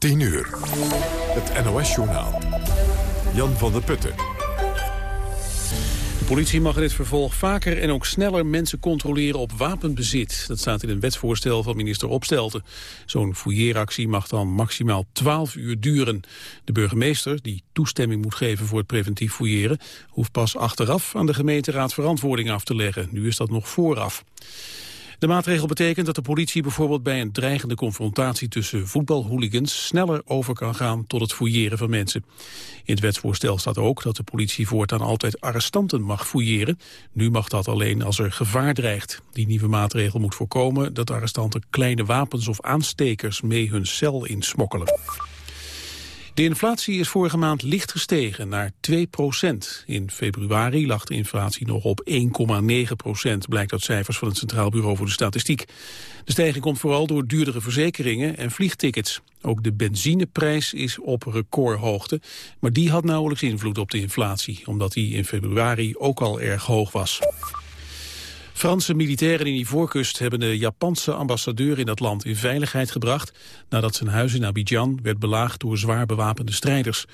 10 uur. Het NOS-journaal. Jan van der Putten. De politie mag in vervolg vaker en ook sneller mensen controleren op wapenbezit. Dat staat in een wetsvoorstel van minister Opstelten. Zo'n fouilleeractie mag dan maximaal 12 uur duren. De burgemeester, die toestemming moet geven voor het preventief fouilleren... hoeft pas achteraf aan de gemeenteraad verantwoording af te leggen. Nu is dat nog vooraf. De maatregel betekent dat de politie bijvoorbeeld bij een dreigende confrontatie tussen voetbalhooligans sneller over kan gaan tot het fouilleren van mensen. In het wetsvoorstel staat ook dat de politie voortaan altijd arrestanten mag fouilleren. Nu mag dat alleen als er gevaar dreigt. Die nieuwe maatregel moet voorkomen dat arrestanten kleine wapens of aanstekers mee hun cel insmokkelen. De inflatie is vorige maand licht gestegen naar 2 procent. In februari lag de inflatie nog op 1,9 procent, blijkt uit cijfers van het Centraal Bureau voor de Statistiek. De stijging komt vooral door duurdere verzekeringen en vliegtickets. Ook de benzineprijs is op recordhoogte, maar die had nauwelijks invloed op de inflatie, omdat die in februari ook al erg hoog was. Franse militairen in Ivoorkust hebben de Japanse ambassadeur in dat land in veiligheid gebracht nadat zijn huis in Abidjan werd belaagd door zwaar bewapende strijders.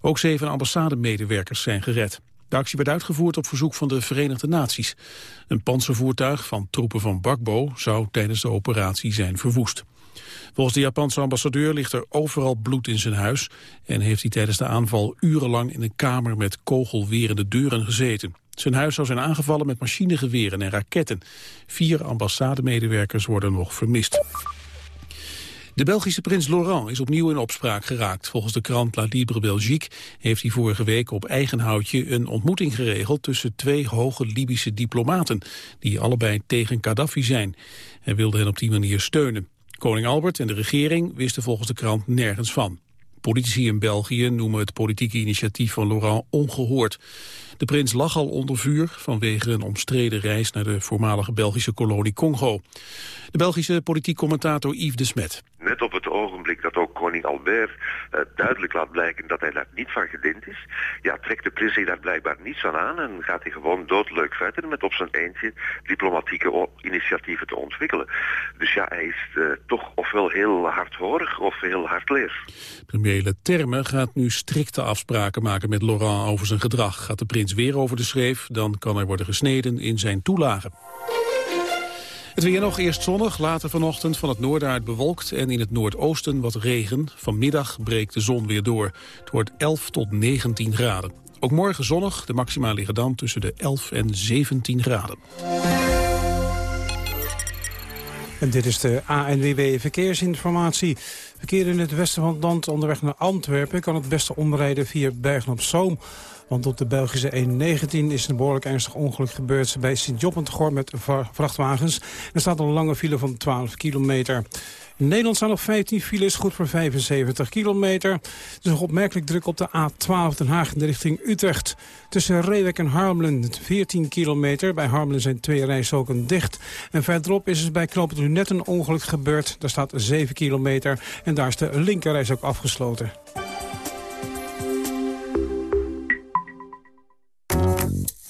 Ook zeven ambassademedewerkers zijn gered. De actie werd uitgevoerd op verzoek van de Verenigde Naties. Een panzervoertuig van troepen van Bakbo zou tijdens de operatie zijn verwoest. Volgens de Japanse ambassadeur ligt er overal bloed in zijn huis... en heeft hij tijdens de aanval urenlang in een kamer met kogelwerende deuren gezeten. Zijn huis zou zijn aangevallen met machinegeweren en raketten. Vier ambassademedewerkers worden nog vermist. De Belgische prins Laurent is opnieuw in opspraak geraakt. Volgens de krant La Libre Belgique heeft hij vorige week op eigen houtje een ontmoeting geregeld tussen twee hoge Libische diplomaten, die allebei tegen Gaddafi zijn. Hij wilde hen op die manier steunen. Koning Albert en de regering wisten volgens de krant nergens van. Politici in België noemen het politieke initiatief van Laurent ongehoord. De prins lag al onder vuur vanwege een omstreden reis naar de voormalige Belgische kolonie Congo. De Belgische politiek commentator Yves de Smet. Net op het ogenblik dat ook koning Albert uh, duidelijk laat blijken dat hij daar niet van gediend is, ja, trekt de prins zich daar blijkbaar niets van aan en gaat hij gewoon doodleuk verder met op zijn eentje diplomatieke initiatieven te ontwikkelen. Dus ja, hij is uh, toch ofwel heel hardhorig of heel hardleers. Premier Terme gaat nu strikte afspraken maken met Laurent over zijn gedrag. Gaat de prins weer over de schreef, dan kan er worden gesneden in zijn toelagen. Het weer nog eerst zonnig, later vanochtend van het noorden uit bewolkt... en in het noordoosten wat regen. Vanmiddag breekt de zon weer door. Het wordt 11 tot 19 graden. Ook morgen zonnig, de maxima liggen dan tussen de 11 en 17 graden. En dit is de ANWB Verkeersinformatie. Verkeer in het westen van het land onderweg naar Antwerpen... kan het beste omrijden via Bergen-op-Zoom... Want op de Belgische E19 is een behoorlijk ernstig ongeluk gebeurd... bij Sint-Joppentgor met vrachtwagens. Er staat een lange file van 12 kilometer. In Nederland staan nog 15 files, goed voor 75 kilometer. Er is nog opmerkelijk druk op de A12 Den Haag in de richting Utrecht. Tussen Reewek en Harmelen 14 kilometer. Bij Harmelen zijn twee rijstroken dicht. En verderop is er bij Knoopend net een ongeluk gebeurd. Daar staat 7 kilometer en daar is de linkerreis ook afgesloten.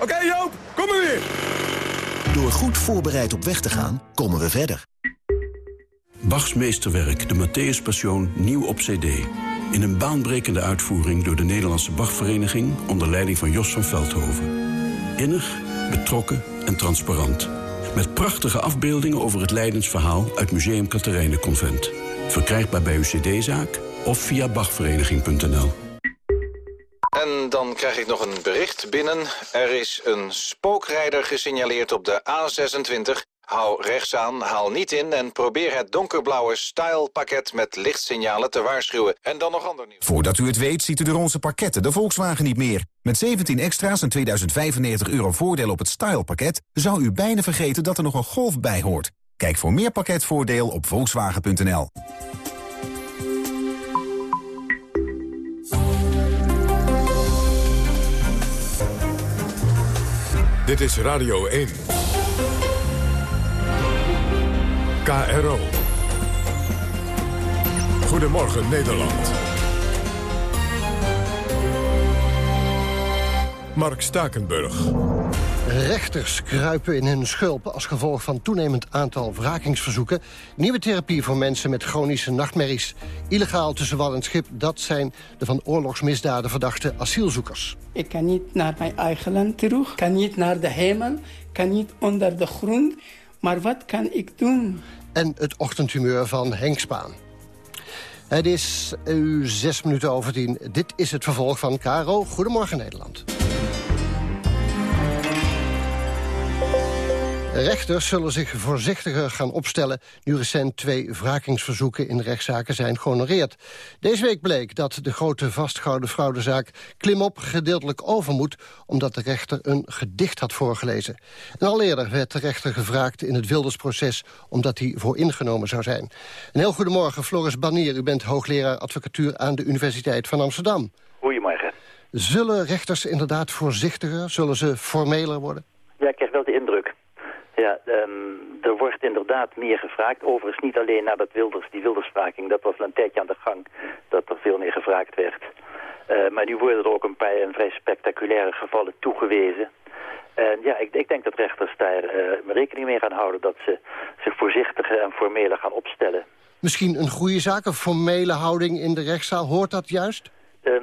Oké Joop, kom maar weer. Door goed voorbereid op weg te gaan, komen we verder. Bachs meesterwerk, de Matthäus Passion, nieuw op cd. In een baanbrekende uitvoering door de Nederlandse Bachvereniging... onder leiding van Jos van Veldhoven. Innig, betrokken en transparant. Met prachtige afbeeldingen over het Leidensverhaal uit Museum Convent. Verkrijgbaar bij uw cd-zaak of via bachvereniging.nl. En dan krijg ik nog een bericht binnen. Er is een spookrijder gesignaleerd op de A26. Hou rechts aan, haal niet in en probeer het donkerblauwe style-pakket met lichtsignalen te waarschuwen. En dan nog ander nieuws. Voordat u het weet ziet u de onze pakketten de Volkswagen niet meer. Met 17 extra's en 2095 euro voordeel op het style-pakket... zou u bijna vergeten dat er nog een Golf bij hoort. Kijk voor meer pakketvoordeel op volkswagen.nl. Dit is Radio 1. KRO. Goedemorgen Nederland. Mark Stakenburg. Rechters kruipen in hun schulp als gevolg van toenemend aantal wrakingsverzoeken. Nieuwe therapie voor mensen met chronische nachtmerries. Illegaal tussen wal en schip, dat zijn de van oorlogsmisdaden verdachte asielzoekers. Ik kan niet naar mijn eigen land terug, kan niet naar de hemel, kan niet onder de grond. Maar wat kan ik doen? En het ochtendhumeur van Henk Spaan. Het is u zes minuten over tien. Dit is het vervolg van Caro. Goedemorgen Nederland. Rechters zullen zich voorzichtiger gaan opstellen... nu recent twee wrakingsverzoeken in rechtszaken zijn gehonoreerd. Deze week bleek dat de grote vastgehouden fraudezaak... klimop gedeeltelijk over moet... omdat de rechter een gedicht had voorgelezen. En al eerder werd de rechter gevraagd in het Wildersproces... omdat hij vooringenomen zou zijn. Een heel goedemorgen, Floris Banier. U bent hoogleraar advocatuur aan de Universiteit van Amsterdam. Goedemorgen. Zullen rechters inderdaad voorzichtiger? Zullen ze formeler worden? Ja, ik krijg wel de indruk. Ja, um, er wordt inderdaad meer gevraagd. Overigens niet alleen na dat Wilders, die Wilderspraking. Dat was al een tijdje aan de gang dat er veel meer gevraagd werd. Uh, maar nu worden er ook een paar vrij spectaculaire gevallen toegewezen. En ja, ik, ik denk dat rechters daar uh, rekening mee gaan houden... dat ze zich voorzichtiger en formeler gaan opstellen. Misschien een goede zaak, een formele houding in de rechtszaal. Hoort dat juist? Uh,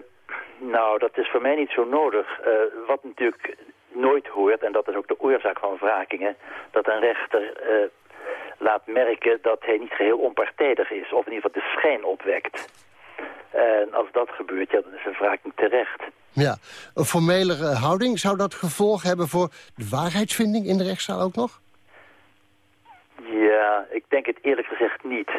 nou, dat is voor mij niet zo nodig. wat natuurlijk nooit hoort, en dat is ook de oorzaak van wrakingen, dat een rechter uh, laat merken dat hij niet geheel onpartijdig is, of in ieder geval de schijn opwekt. En als dat gebeurt, ja, dan is een wraking terecht. Ja, een formelere houding, zou dat gevolg hebben voor de waarheidsvinding in de rechtszaal ook nog? Ja, ik denk het eerlijk gezegd niet.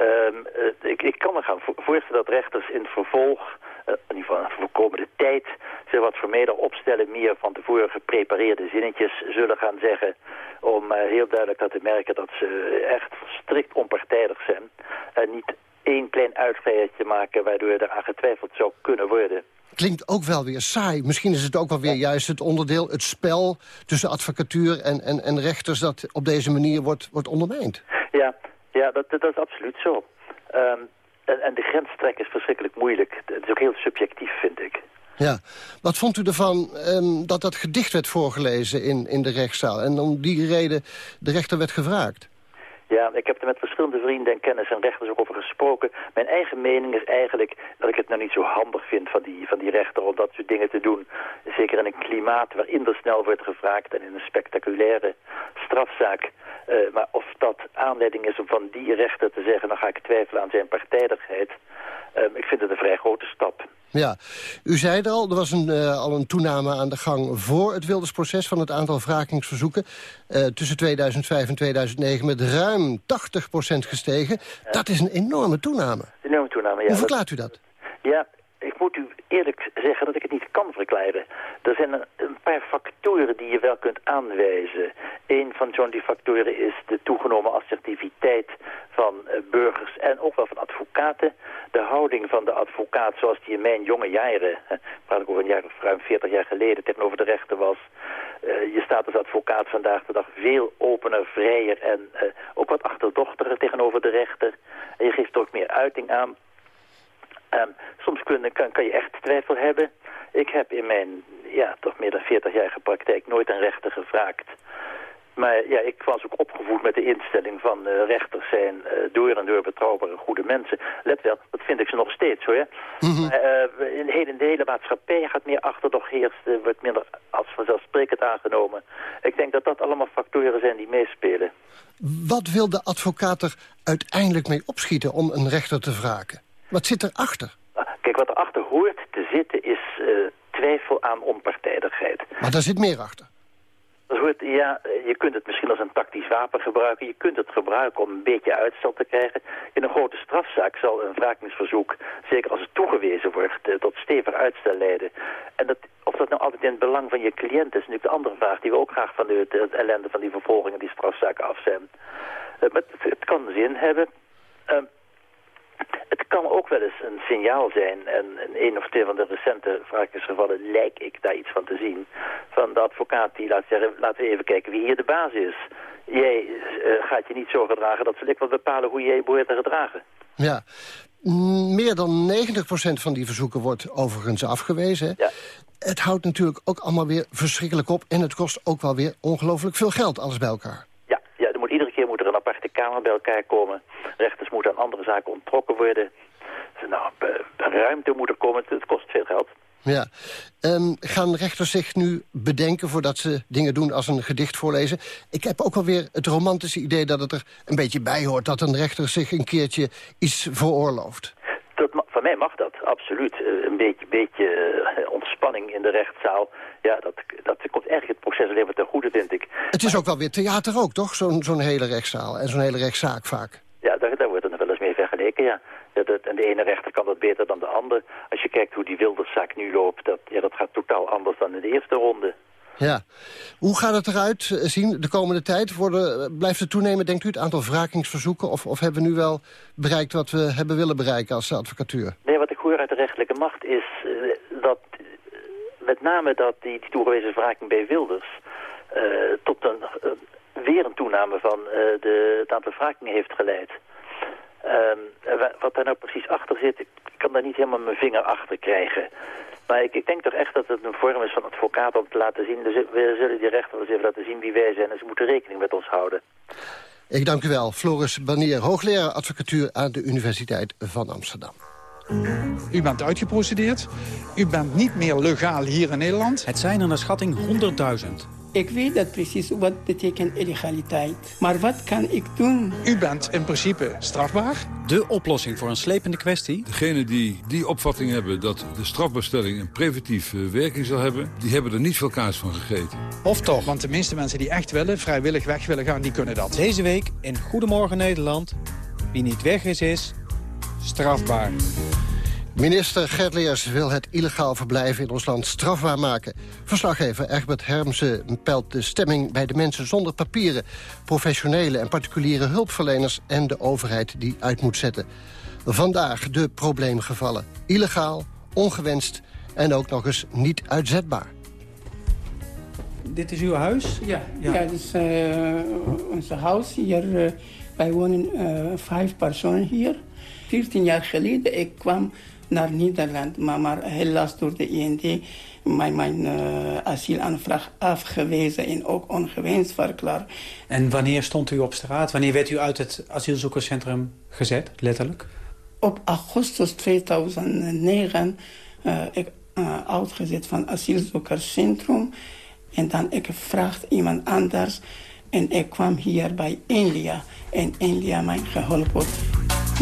Um, ik, ik kan me gaan voorstellen dat rechters in het vervolg in ieder geval voor de komende tijd, zich wat vermeder opstellen, meer van tevoren geprepareerde zinnetjes zullen gaan zeggen, om uh, heel duidelijk te merken dat ze echt strikt onpartijdig zijn en niet één klein uitvrijheidje maken waardoor er aan getwijfeld zou kunnen worden. Klinkt ook wel weer saai. Misschien is het ook wel weer juist het onderdeel, het spel tussen advocatuur en, en, en rechters dat op deze manier wordt, wordt ondermijnd. Ja, ja dat, dat is absoluut zo. Um, en, en de grens trekken is verschrikkelijk moeilijk. Het is ook heel subjectief, vind ik. Ja. Wat vond u ervan um, dat dat gedicht werd voorgelezen in, in de rechtszaal... en om die reden de rechter werd gevraagd? Ja, ik heb er met verschillende vrienden en kennis en rechters ook over gesproken. Mijn eigen mening is eigenlijk dat ik het nou niet zo handig vind van die, van die rechter om dat soort dingen te doen. Zeker in een klimaat waarin er snel wordt gevraagd en in een spectaculaire strafzaak. Uh, maar of dat aanleiding is om van die rechter te zeggen, dan ga ik twijfelen aan zijn partijdigheid. Uh, ik vind het een vrij grote stap. Ja, u zei het al, er was een, uh, al een toename aan de gang voor het Wildersproces... van het aantal wrakingsverzoeken uh, tussen 2005 en 2009 met ruim 80% gestegen. Ja. Dat is een enorme toename. Een enorme toename, ja. Hoe verklaart u dat? Ja, ik moet u eerlijk zeggen dat ik het niet kan verklaren. Er zijn een paar factoren die je wel kunt aanwijzen. Een van zo'n die factoren is de toegenomen assertiviteit van uh, burgers en ook wel van advocaten. De houding van de advocaat zoals die in mijn jonge jaren, praat ik over een jaar of ruim 40 jaar geleden, tegenover de rechter was. Uh, je staat als advocaat vandaag de dag veel opener, vrijer en ook wat achterdochtiger tegenover de rechter. En je geeft ook meer uiting aan. Um, soms kun, kan, kan je echt twijfel hebben. Ik heb in mijn ja, toch meer dan 40 jaar praktijk nooit een rechter gevraagd Maar ja, ik was ook opgevoed met de instelling van uh, rechters zijn uh, door en door betrouwbare goede mensen. Let wel, dat vind ik ze nog steeds hoor. Mm -hmm. uh, in, de hele, in de hele maatschappij gaat meer achterdocht heerst, wordt minder als vanzelfsprekend aangenomen. Ik denk dat dat allemaal factoren zijn die meespelen. Wat wil de advocaat er uiteindelijk mee opschieten om een rechter te wraken? Wat zit erachter? Kijk, wat erachter hoort te zitten is twijfel aan onpartijdigheid. Maar daar zit meer achter. Hoort, ja, je kunt het misschien als een tactisch wapen gebruiken. Je kunt het gebruiken om een beetje uitstel te krijgen. In een grote strafzaak zal een wrakingsverzoek, zeker als het toegewezen wordt, tot stevig uitstel leiden. En dat, of dat nou altijd in het belang van je cliënt is, is natuurlijk de andere vraag die we ook graag van de, de ellende van die vervolgingen, die strafzaken af zijn. Uh, maar het, het, kan zin hebben. Het kan ook wel eens een signaal zijn, en in een of twee van de recente wrakingsgevallen lijkt ik daar iets van te zien, van de advocaat die laat zeggen, laten we even kijken wie hier de baas is. Jij uh, gaat je niet zo gedragen dat ze ik wel bepalen hoe je behoort te gedragen. Ja, meer dan 90% van die verzoeken wordt overigens afgewezen. Ja. Het houdt natuurlijk ook allemaal weer verschrikkelijk op... en het kost ook wel weer ongelooflijk veel geld, alles bij elkaar. Ja, ja er moet, iedere keer moet er een aparte kamer bij elkaar komen. Rechters moeten aan andere zaken onttrokken worden. Nou, ruimte moet er komen, het kost veel geld. Ja. Um, gaan rechters zich nu bedenken voordat ze dingen doen als een gedicht voorlezen? Ik heb ook wel weer het romantische idee dat het er een beetje bij hoort... dat een rechter zich een keertje iets veroorlooft. Van mij mag dat, absoluut. Een beetje, beetje ontspanning in de rechtszaal. Ja, dat, dat komt eigenlijk het proces alleen maar ten goede, vind ik. Het is ook wel weer theater ook, toch? Zo'n zo'n hele rechtszaal en zo'n hele rechtszaak vaak. Ja, daar, daar wordt er nog wel eens mee vergeleken, ja. Dat, dat, en de ene rechter kan dat beter dan de ander. Als je kijkt hoe die Wilderszaak nu loopt, dat, ja, dat gaat totaal anders dan in de eerste ronde. Ja. Hoe gaat het eruit zien de komende tijd? Worden, blijft het toenemen, denkt u, het aantal wrakingsverzoeken? Of, of hebben we nu wel bereikt wat we hebben willen bereiken als advocatuur? Nee, wat ik hoor uit de rechterlijke macht is uh, dat met name dat die, die toegewezen wraking bij Wilders... Tot een, weer een toename van de, het aantal wrakingen heeft geleid. Um, wat daar nou precies achter zit, ik kan daar niet helemaal mijn vinger achter krijgen. Maar ik, ik, denk toch echt dat het een vorm is van advocaat om te laten zien. Dus we zullen die rechter wel eens even laten zien wie wij zijn. En ze moeten rekening met ons houden. Ik dank u wel. Floris Banier, hoogleraar advocatuur aan de Universiteit van Amsterdam. U bent uitgeprocedeerd. U bent niet meer legaal hier in Nederland. Het zijn er naar schatting 100.000. Ik weet dat precies wat betekent illegaliteit. Maar wat kan ik doen? U bent in principe strafbaar. De oplossing voor een slepende kwestie? Degenen die die opvatting hebben dat de strafbestelling een preventieve werking zal hebben... die hebben er niet veel kaas van gegeten. Of toch, want de meeste mensen die echt willen, vrijwillig weg willen gaan, die kunnen dat. Deze week in Goedemorgen Nederland. Wie niet weg is, is strafbaar. Minister Gert Leers wil het illegaal verblijven in ons land strafbaar maken. Verslaggever Egbert Hermsen pelt de stemming bij de mensen zonder papieren... professionele en particuliere hulpverleners en de overheid die uit moet zetten. Vandaag de probleemgevallen. Illegaal, ongewenst en ook nog eens niet uitzetbaar. Dit is uw huis? Ja, ja. ja dit is uh, ons huis. Hier, uh, wij wonen uh, vijf personen hier. 14 jaar geleden ik kwam naar Nederland. Maar, maar helaas door de IND mijn, mijn uh, asielaanvraag afgewezen en ook ongewenst verklaard. En wanneer stond u op straat? Wanneer werd u uit het asielzoekerscentrum gezet, letterlijk? Op augustus 2009 uh, ik uh, uitgezet van asielzoekerscentrum. En dan ik vraagde iemand anders. En ik kwam hier bij India. En India mij geholpen.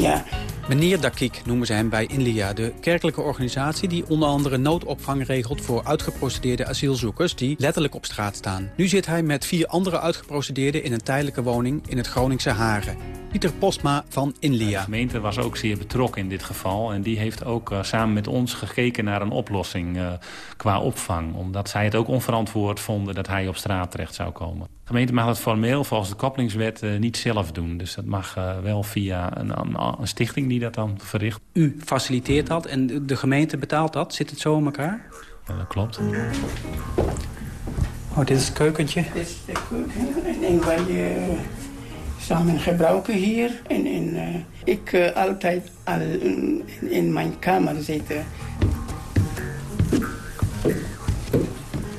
Ja, Meneer Dakik noemen ze hem bij Inlia, de kerkelijke organisatie... die onder andere noodopvang regelt voor uitgeprocedeerde asielzoekers... die letterlijk op straat staan. Nu zit hij met vier andere uitgeprocedeerden in een tijdelijke woning in het Groningse Haren. Pieter Postma van Inlia. De gemeente was ook zeer betrokken in dit geval. En die heeft ook uh, samen met ons gekeken naar een oplossing uh, qua opvang. Omdat zij het ook onverantwoord vonden dat hij op straat terecht zou komen. De gemeente mag dat formeel volgens de koppelingswet uh, niet zelf doen. Dus dat mag wel via een, een, een, stichting die dat dan verricht. U faciliteert dat en de gemeente betaalt dat? Zit het zo in elkaar? Ja, dat klopt. Oh, dit is het keukentje. Dit is de keuken. En wij samen gebruiken hier. En, en uh, ik uh, altijd al in, in, mijn kamer zitten.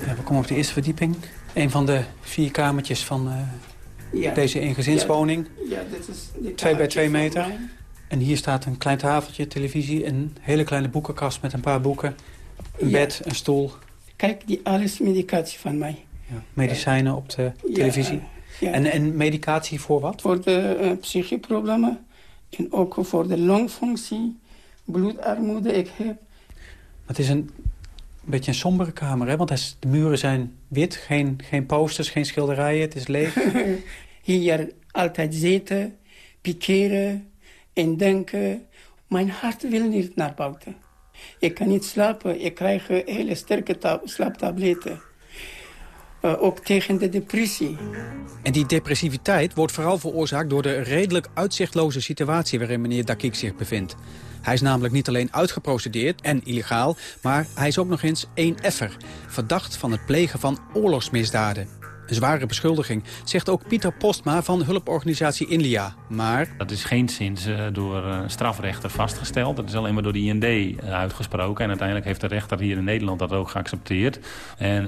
Ja, we komen op de eerste verdieping. Een van de vier kamertjes van uh, ja. deze eengezinswoning. Ja, ja dit is twee bij twee meter. En hier staat een klein tafeltje, televisie... een hele kleine boekenkast met een paar boeken. Een bed, een stoel. Kijk, die alles medicatie van mij. Ja, medicijnen op de televisie. En, en medicatie voor wat? Voor de uh, psychische problemen. En ook voor de longfunctie. Bloedarmoede ik heb. Het is een beetje een sombere kamer, hè? Want de muren zijn wit. Geen, geen posters, geen schilderijen. Het is leeg. Hier altijd zitten, pikeren en denken... Mijn hart wil niet naar buiten. Ik kan niet slapen. Ik krijg hele sterke slaaptabletten. Uh, ook tegen de depressie. En die depressiviteit wordt vooral veroorzaakt door de redelijk uitzichtloze situatie waarin meneer Dakik zich bevindt. Hij is namelijk niet alleen uitgeprocedeerd en illegaal, maar hij is ook nog eens één effer, verdacht van het plegen van oorlogsmisdaden. Een zware beschuldiging, zegt ook Pieter Postma van hulporganisatie Inlia. Maar... Dat is geen sinds door uh, strafrechter vastgesteld. Dat is alleen maar door de IND uh, uitgesproken. En uiteindelijk heeft de rechter hier in Nederland dat ook geaccepteerd. En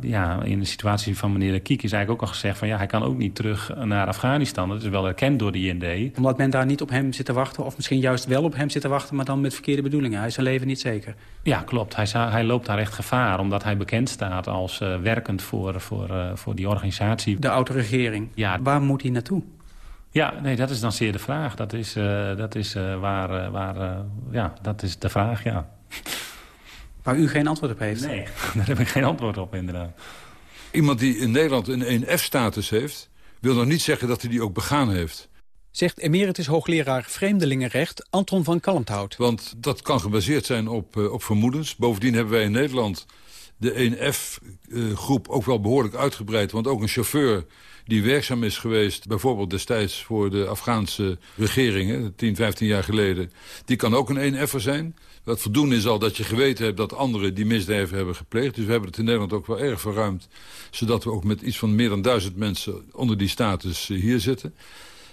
ja, in de situatie van meneer de Kiek is eigenlijk ook al gezegd... van ja, hij kan ook niet terug naar Afghanistan. Dat is wel erkend door de IND. Omdat men daar niet op hem zit te wachten... of misschien juist wel op hem zit te wachten... maar dan met verkeerde bedoelingen. Hij is zijn leven niet zeker. Ja, klopt. Hij, hij loopt daar echt gevaar... omdat hij bekend staat als werkend voor, voor, voor die organisatie. De auto-regering. Ja. Waar moet hij naartoe? Ja, nee, dat is dan zeer de vraag. Dat is, uh, dat is uh, waar, uh, waar ja, dat is de vraag, ja. Waar u geen antwoord op heeft? Nee, daar heb ik geen antwoord op, inderdaad. Iemand die in Nederland een 1F-status heeft... wil nog niet zeggen dat hij die ook begaan heeft. Zegt emeritus hoogleraar Vreemdelingenrecht Anton van Kalmthout. Want dat kan gebaseerd zijn op, op vermoedens. Bovendien hebben wij in Nederland de 1F-groep ook wel behoorlijk uitgebreid. Want ook een chauffeur die werkzaam is geweest... bijvoorbeeld destijds voor de Afghaanse regeringen, 10, 15 jaar geleden... die kan ook een 1F'er zijn. Wat voldoende is al dat je geweten hebt dat anderen die misdrijven hebben gepleegd. Dus we hebben het in Nederland ook wel erg verruimd. Zodat we ook met iets van meer dan duizend mensen onder die status eh, hier zitten.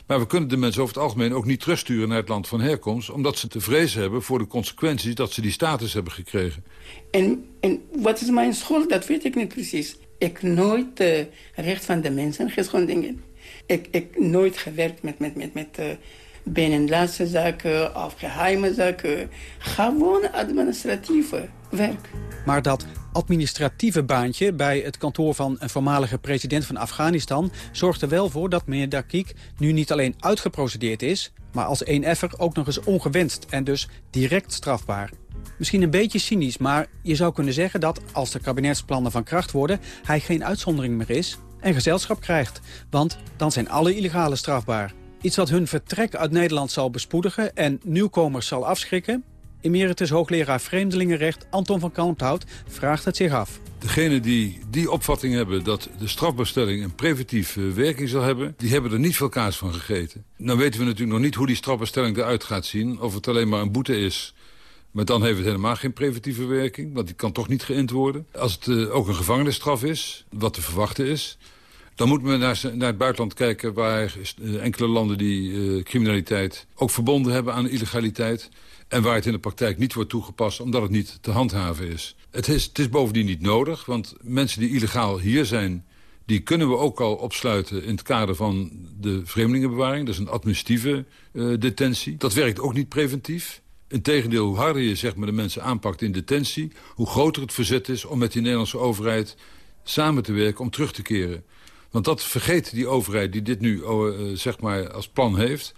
Maar we kunnen de mensen over het algemeen ook niet terugsturen naar het land van herkomst... omdat ze te vrezen hebben voor de consequenties dat ze die status hebben gekregen. En, en wat is mijn schuld? Dat weet ik niet precies. Ik nooit uh, recht van de mensen geschonden. Ik, ik nooit gewerkt met, met, met, met uh, binnenlandse zaken of geheime zaken. Gewoon administratieve werk. Maar dat administratieve baantje bij het kantoor van een voormalige president van Afghanistan... zorgt er wel voor dat meneer Dakik nu niet alleen uitgeprocedeerd is... maar als een effer ook nog eens ongewenst en dus direct strafbaar. Misschien een beetje cynisch, maar je zou kunnen zeggen dat als de kabinetsplannen van kracht worden... hij geen uitzondering meer is en gezelschap krijgt. Want dan zijn alle illegale strafbaar. Iets wat hun vertrek uit Nederland zal bespoedigen en nieuwkomers zal afschrikken... Emeritus hoogleraar Vreemdelingenrecht Anton van Kalmthout vraagt het zich af. Degenen die die opvatting hebben dat de strafbaarstelling een preventieve werking zal hebben... die hebben er niet veel kaas van gegeten. Nou weten we natuurlijk nog niet hoe die strafbaarstelling eruit gaat zien. Of het alleen maar een boete is maar dan heeft het helemaal geen preventieve werking, want die kan toch niet geïnd worden. Als het uh, ook een gevangenisstraf is, wat te verwachten is... dan moeten we naar, naar het buitenland kijken waar uh, enkele landen die uh, criminaliteit... ook verbonden hebben aan illegaliteit... en waar het in de praktijk niet wordt toegepast omdat het niet te handhaven is. Het is, het is bovendien niet nodig, want mensen die illegaal hier zijn... die kunnen we ook al opsluiten in het kader van de vreemdelingenbewaring. Dat is een administratieve detentie. Dat werkt ook niet preventief. Integendeel, hoe harder je zeg maar, de mensen aanpakt in detentie... hoe groter het verzet is om met die Nederlandse overheid samen te werken om terug te keren. Want dat vergeet die overheid die dit nu uh, zeg maar als plan heeft.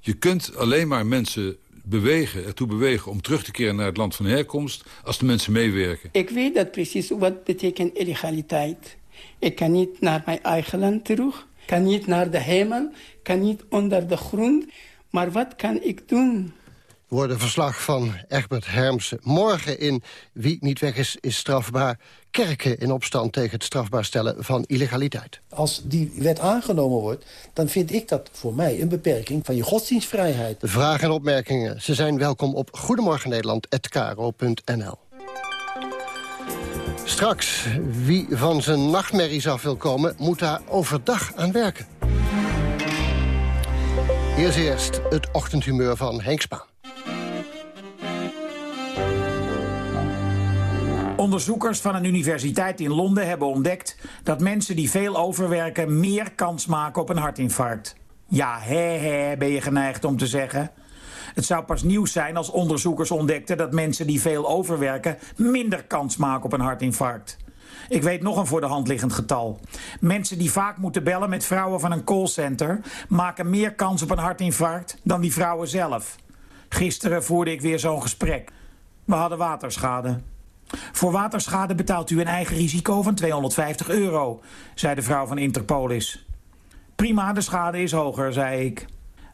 Je kunt alleen maar mensen bewegen, ertoe bewegen om terug te keren naar het land van herkomst... als de mensen meewerken. Ik weet dat precies wat betekent illegaliteit. Ik kan niet naar mijn eigen land terug, kan niet naar de hemel, kan niet onder de grond. Maar wat kan ik doen? Worden verslag van Egbert Hermsen. Morgen in Wie niet weg is, is strafbaar. Kerken in opstand tegen het strafbaar stellen van illegaliteit. Als die wet aangenomen wordt, dan vind ik dat voor mij een beperking van je godsdienstvrijheid. Vragen en opmerkingen, ze zijn welkom op Goedemorgen Nederland@kro.nl. Straks, wie van zijn nachtmerries af wil komen, moet daar overdag aan werken. Eerst eerst het ochtendhumeur van Henk Spaan. Onderzoekers van een universiteit in Londen hebben ontdekt dat mensen die veel overwerken meer kans maken op een hartinfarct. Ja, hè, hè, ben je geneigd om te zeggen. Het zou pas nieuws zijn als onderzoekers ontdekten dat mensen die veel overwerken minder kans maken op een hartinfarct. Ik weet nog een voor de hand liggend getal. Mensen die vaak moeten bellen met vrouwen van een callcenter maken meer kans op een hartinfarct dan die vrouwen zelf. Gisteren voerde ik weer zo'n gesprek. We hadden waterschade. Voor waterschade betaalt u een eigen risico van 250 euro, zei de vrouw van Interpolis. Prima, de schade is hoger, zei ik.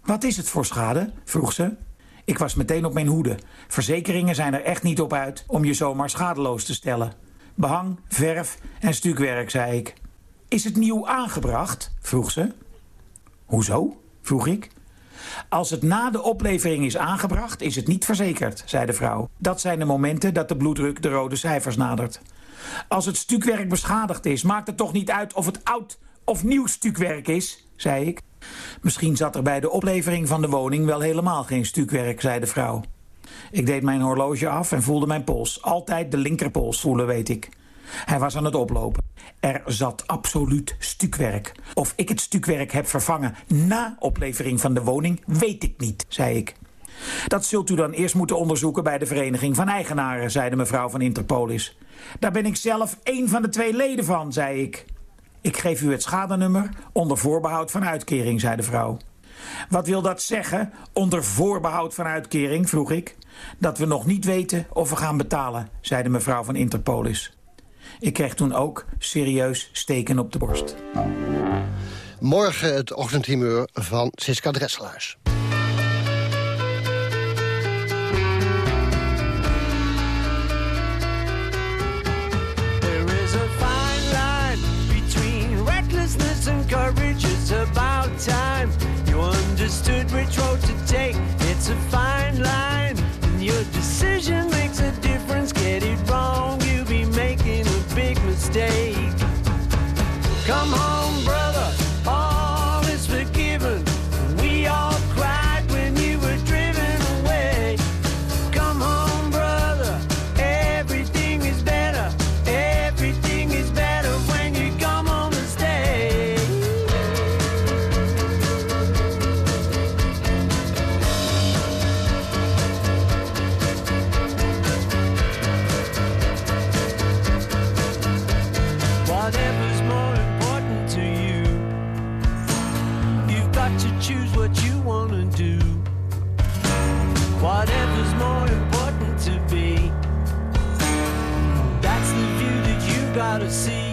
Wat is het voor schade? vroeg ze. Ik was meteen op mijn hoede. Verzekeringen zijn er echt niet op uit om je zomaar schadeloos te stellen. Behang, verf en stukwerk, zei ik. Is het nieuw aangebracht? vroeg ze. Hoezo? vroeg ik. Als het na de oplevering is aangebracht, is het niet verzekerd, zei de vrouw. Dat zijn de momenten dat de bloeddruk de rode cijfers nadert. Als het stukwerk beschadigd is, maakt het toch niet uit of het oud of nieuw stukwerk is, zei ik. Misschien zat er bij de oplevering van de woning wel helemaal geen stukwerk, zei de vrouw. Ik deed mijn horloge af en voelde mijn pols. Altijd de linkerpols voelen, weet ik. Hij was aan het oplopen. Er zat absoluut stukwerk. Of ik het stukwerk heb vervangen na oplevering van de woning, weet ik niet, zei ik. Dat zult u dan eerst moeten onderzoeken bij de Vereniging van Eigenaren, zei de mevrouw van Interpolis. Daar ben ik zelf één van de twee leden van, zei ik. Ik geef u het schadenummer onder voorbehoud van uitkering, zei de vrouw. Wat wil dat zeggen, onder voorbehoud van uitkering, vroeg ik. Dat we nog niet weten of we gaan betalen, zei de mevrouw van Interpolis. Ik kreeg toen ook serieus steken op de borst. Morgen het ochtendhumeur van Siska Dresselaars. There is a fine line between recklessness and courage. It's about time you understood which road to out of.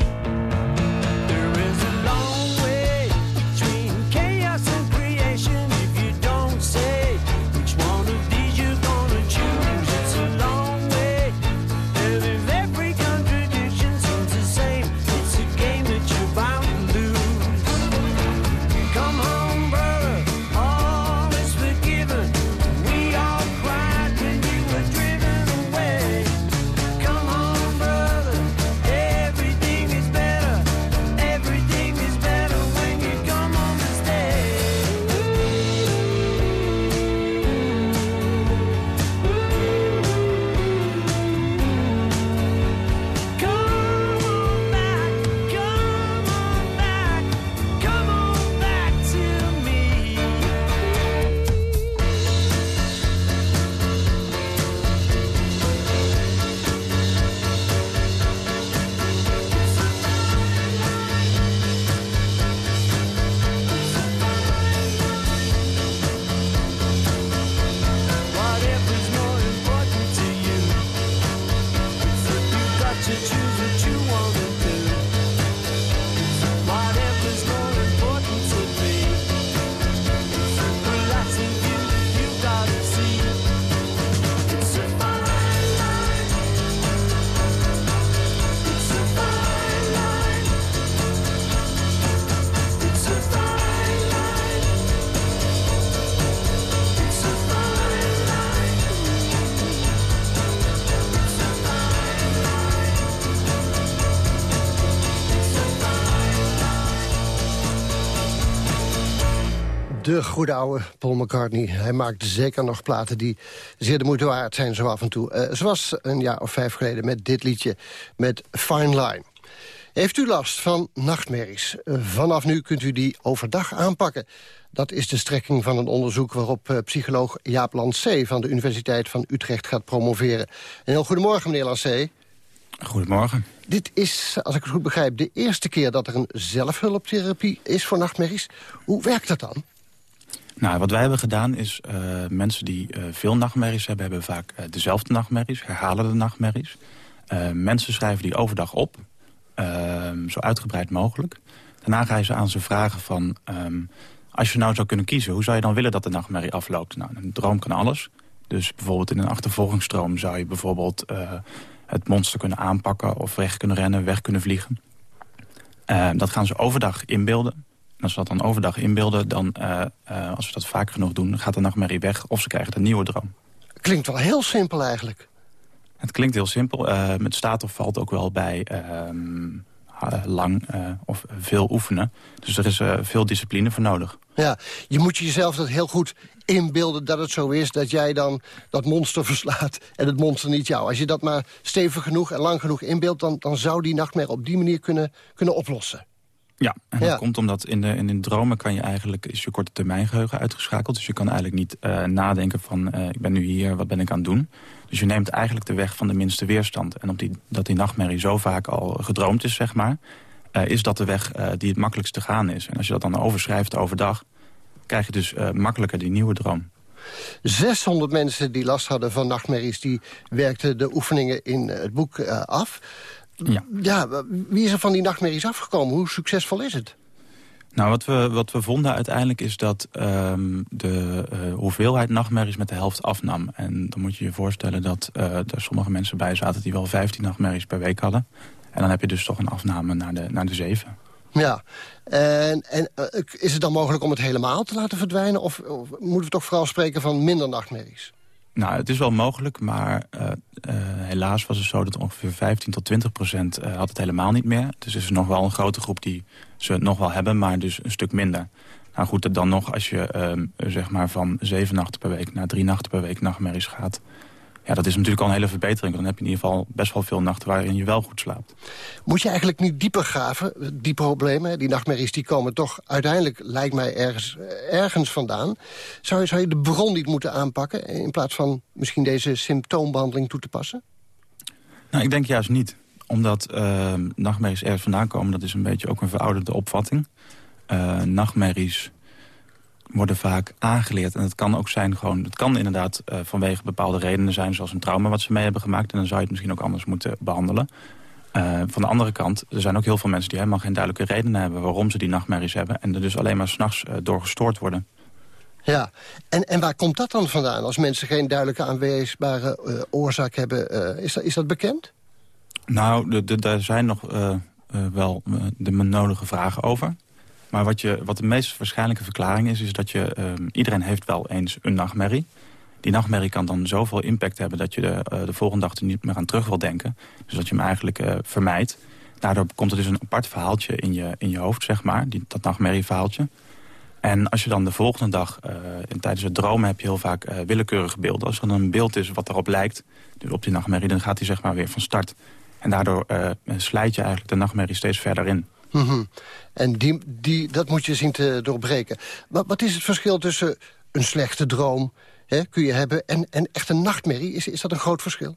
De goede oude Paul McCartney. Hij maakt zeker nog platen die zeer de moeite waard zijn zo af en toe. Uh, zoals een jaar of vijf geleden met dit liedje met Fine Line. Heeft u last van nachtmerries? Uh, vanaf nu kunt u die overdag aanpakken. Dat is de strekking van een onderzoek waarop uh, psycholoog Jaap Lancé... van de Universiteit van Utrecht gaat promoveren. Een heel goedemorgen, meneer Lancé. Goedemorgen. Dit is, als ik het goed begrijp, de eerste keer dat er een zelfhulptherapie is voor nachtmerries. Hoe werkt dat dan? Nou, wat wij hebben gedaan is, uh, mensen die uh, veel nachtmerries hebben... hebben vaak uh, dezelfde nachtmerries, herhalende nachtmerries. mensen schrijven die overdag op, ehm, zo uitgebreid mogelijk. Daarna ga je ze aan ze vragen van... Um, als je nou zou kunnen kiezen, hoe zou je dan willen dat de nachtmerrie afloopt? Nou, een droom kan alles. Dus bijvoorbeeld in een achtervolgingsstroom zou je bijvoorbeeld het monster kunnen aanpakken... of weg kunnen rennen, weg kunnen vliegen. Uh, dat gaan ze overdag inbeelden. En als ze dat dan overdag inbeelden, dan, uh, uh, als we dat vaak genoeg doen... gaat de nachtmerrie weg of ze krijgen een nieuwe droom. Klinkt wel heel simpel eigenlijk. Het klinkt heel simpel. met staat of valt ook wel bij ehm, lang of veel oefenen. Dus er is veel discipline voor nodig. Ja, je moet jezelf dat heel goed inbeelden dat het zo is... dat jij dan dat monster verslaat en het monster niet jou. Als je dat maar stevig genoeg en lang genoeg inbeeldt... dan, dan zou die nachtmerrie op die manier kunnen, kunnen oplossen. Ja, en dat komt omdat in de, in de dromen kan je eigenlijk, is je korte termijn geheugen uitgeschakeld. Dus je kan eigenlijk niet uh, nadenken van uh, ik ben nu hier, wat ben ik aan het doen. Dus je neemt eigenlijk de weg van de minste weerstand. En op die, dat die nachtmerrie zo vaak al gedroomd is, zeg maar... Uh, is dat de weg die het makkelijkst te gaan is. En als je dat dan overschrijft overdag krijg je dus makkelijker die nieuwe droom. 600 mensen die last hadden van nachtmerries... die werkten de oefeningen in het boek af. Ja. ja, wie is er van die nachtmerries afgekomen? Hoe succesvol is het? Nou, wat we, wat we vonden uiteindelijk is dat um, de uh, hoeveelheid nachtmerries met de helft afnam. En dan moet je je voorstellen dat uh, er sommige mensen bij zaten... die wel 15 nachtmerries per week hadden. En dan heb je dus toch een afname naar de, naar de 7. Ja, en, en uh, is het dan mogelijk om het helemaal te laten verdwijnen... Of, of, moeten we toch vooral spreken van minder nachtmerries? Nou, het is wel mogelijk, maar uh, uh, helaas was het zo... dat ongeveer 15 tot 20 procent had het helemaal niet meer. Dus er is nog wel een grote groep die ze nog wel hebben, maar dus een stuk minder. Nou goed, dan nog als je ehm, zeg maar van zeven nachten per week... naar drie nachten per week nachtmerries gaat... Ja, dat is natuurlijk al een hele verbetering. Dan heb je in ieder geval best wel veel nachten waarin je wel goed slaapt. Moet je eigenlijk niet dieper graven, die problemen? Die nachtmerries die komen toch uiteindelijk, lijkt mij, ergens, ergens vandaan. Zou je, zou je de bron niet moeten aanpakken... in plaats van misschien deze symptoombehandeling toe te passen? Nou, ik denk juist niet. Omdat uh, nachtmerries ergens vandaan komen... dat is een beetje ook een verouderde opvatting. Uh, nachtmerries worden vaak aangeleerd. En het kan ook zijn gewoon, het kan inderdaad uh, vanwege bepaalde redenen zijn... zoals een trauma wat ze mee hebben gemaakt. En dan zou je het misschien ook anders moeten behandelen. Uh, van de andere kant, er zijn ook heel veel mensen die helemaal geen duidelijke redenen hebben... waarom ze die nachtmerries hebben. En er dus alleen maar s'nachts uh, door gestoord worden. Ja, en, en waar komt dat dan vandaan? Als mensen geen duidelijke aanwijsbare oorzaak hebben, is, dat, is dat bekend? Nou, daar zijn nog wel de nodige vragen over. Maar wat, je, wat de meest waarschijnlijke verklaring is... is dat je, uh, iedereen heeft wel eens een nachtmerrie. Die nachtmerrie kan dan zoveel impact hebben... dat je de, uh, de volgende dag er niet meer aan terug wil denken. Dus dat je hem eigenlijk uh, vermijdt. Daardoor komt er dus een apart verhaaltje in je, in je hoofd, zeg maar. Die, dat nachtmerrieverhaaltje. En als je dan de volgende dag, uh, tijdens het dromen heb je heel vaak willekeurige beelden. Als er dan een beeld is wat erop lijkt, dus op die nachtmerrie... dan gaat hij zeg maar weer van start. En daardoor uh, slijt je eigenlijk de nachtmerrie steeds verder in. Mm. En die, die, dat moet je zien te doorbreken. Wat, wat is het verschil tussen een slechte droom hè, kun je hebben... en, en echt een nachtmerrie? Is, is dat een groot verschil?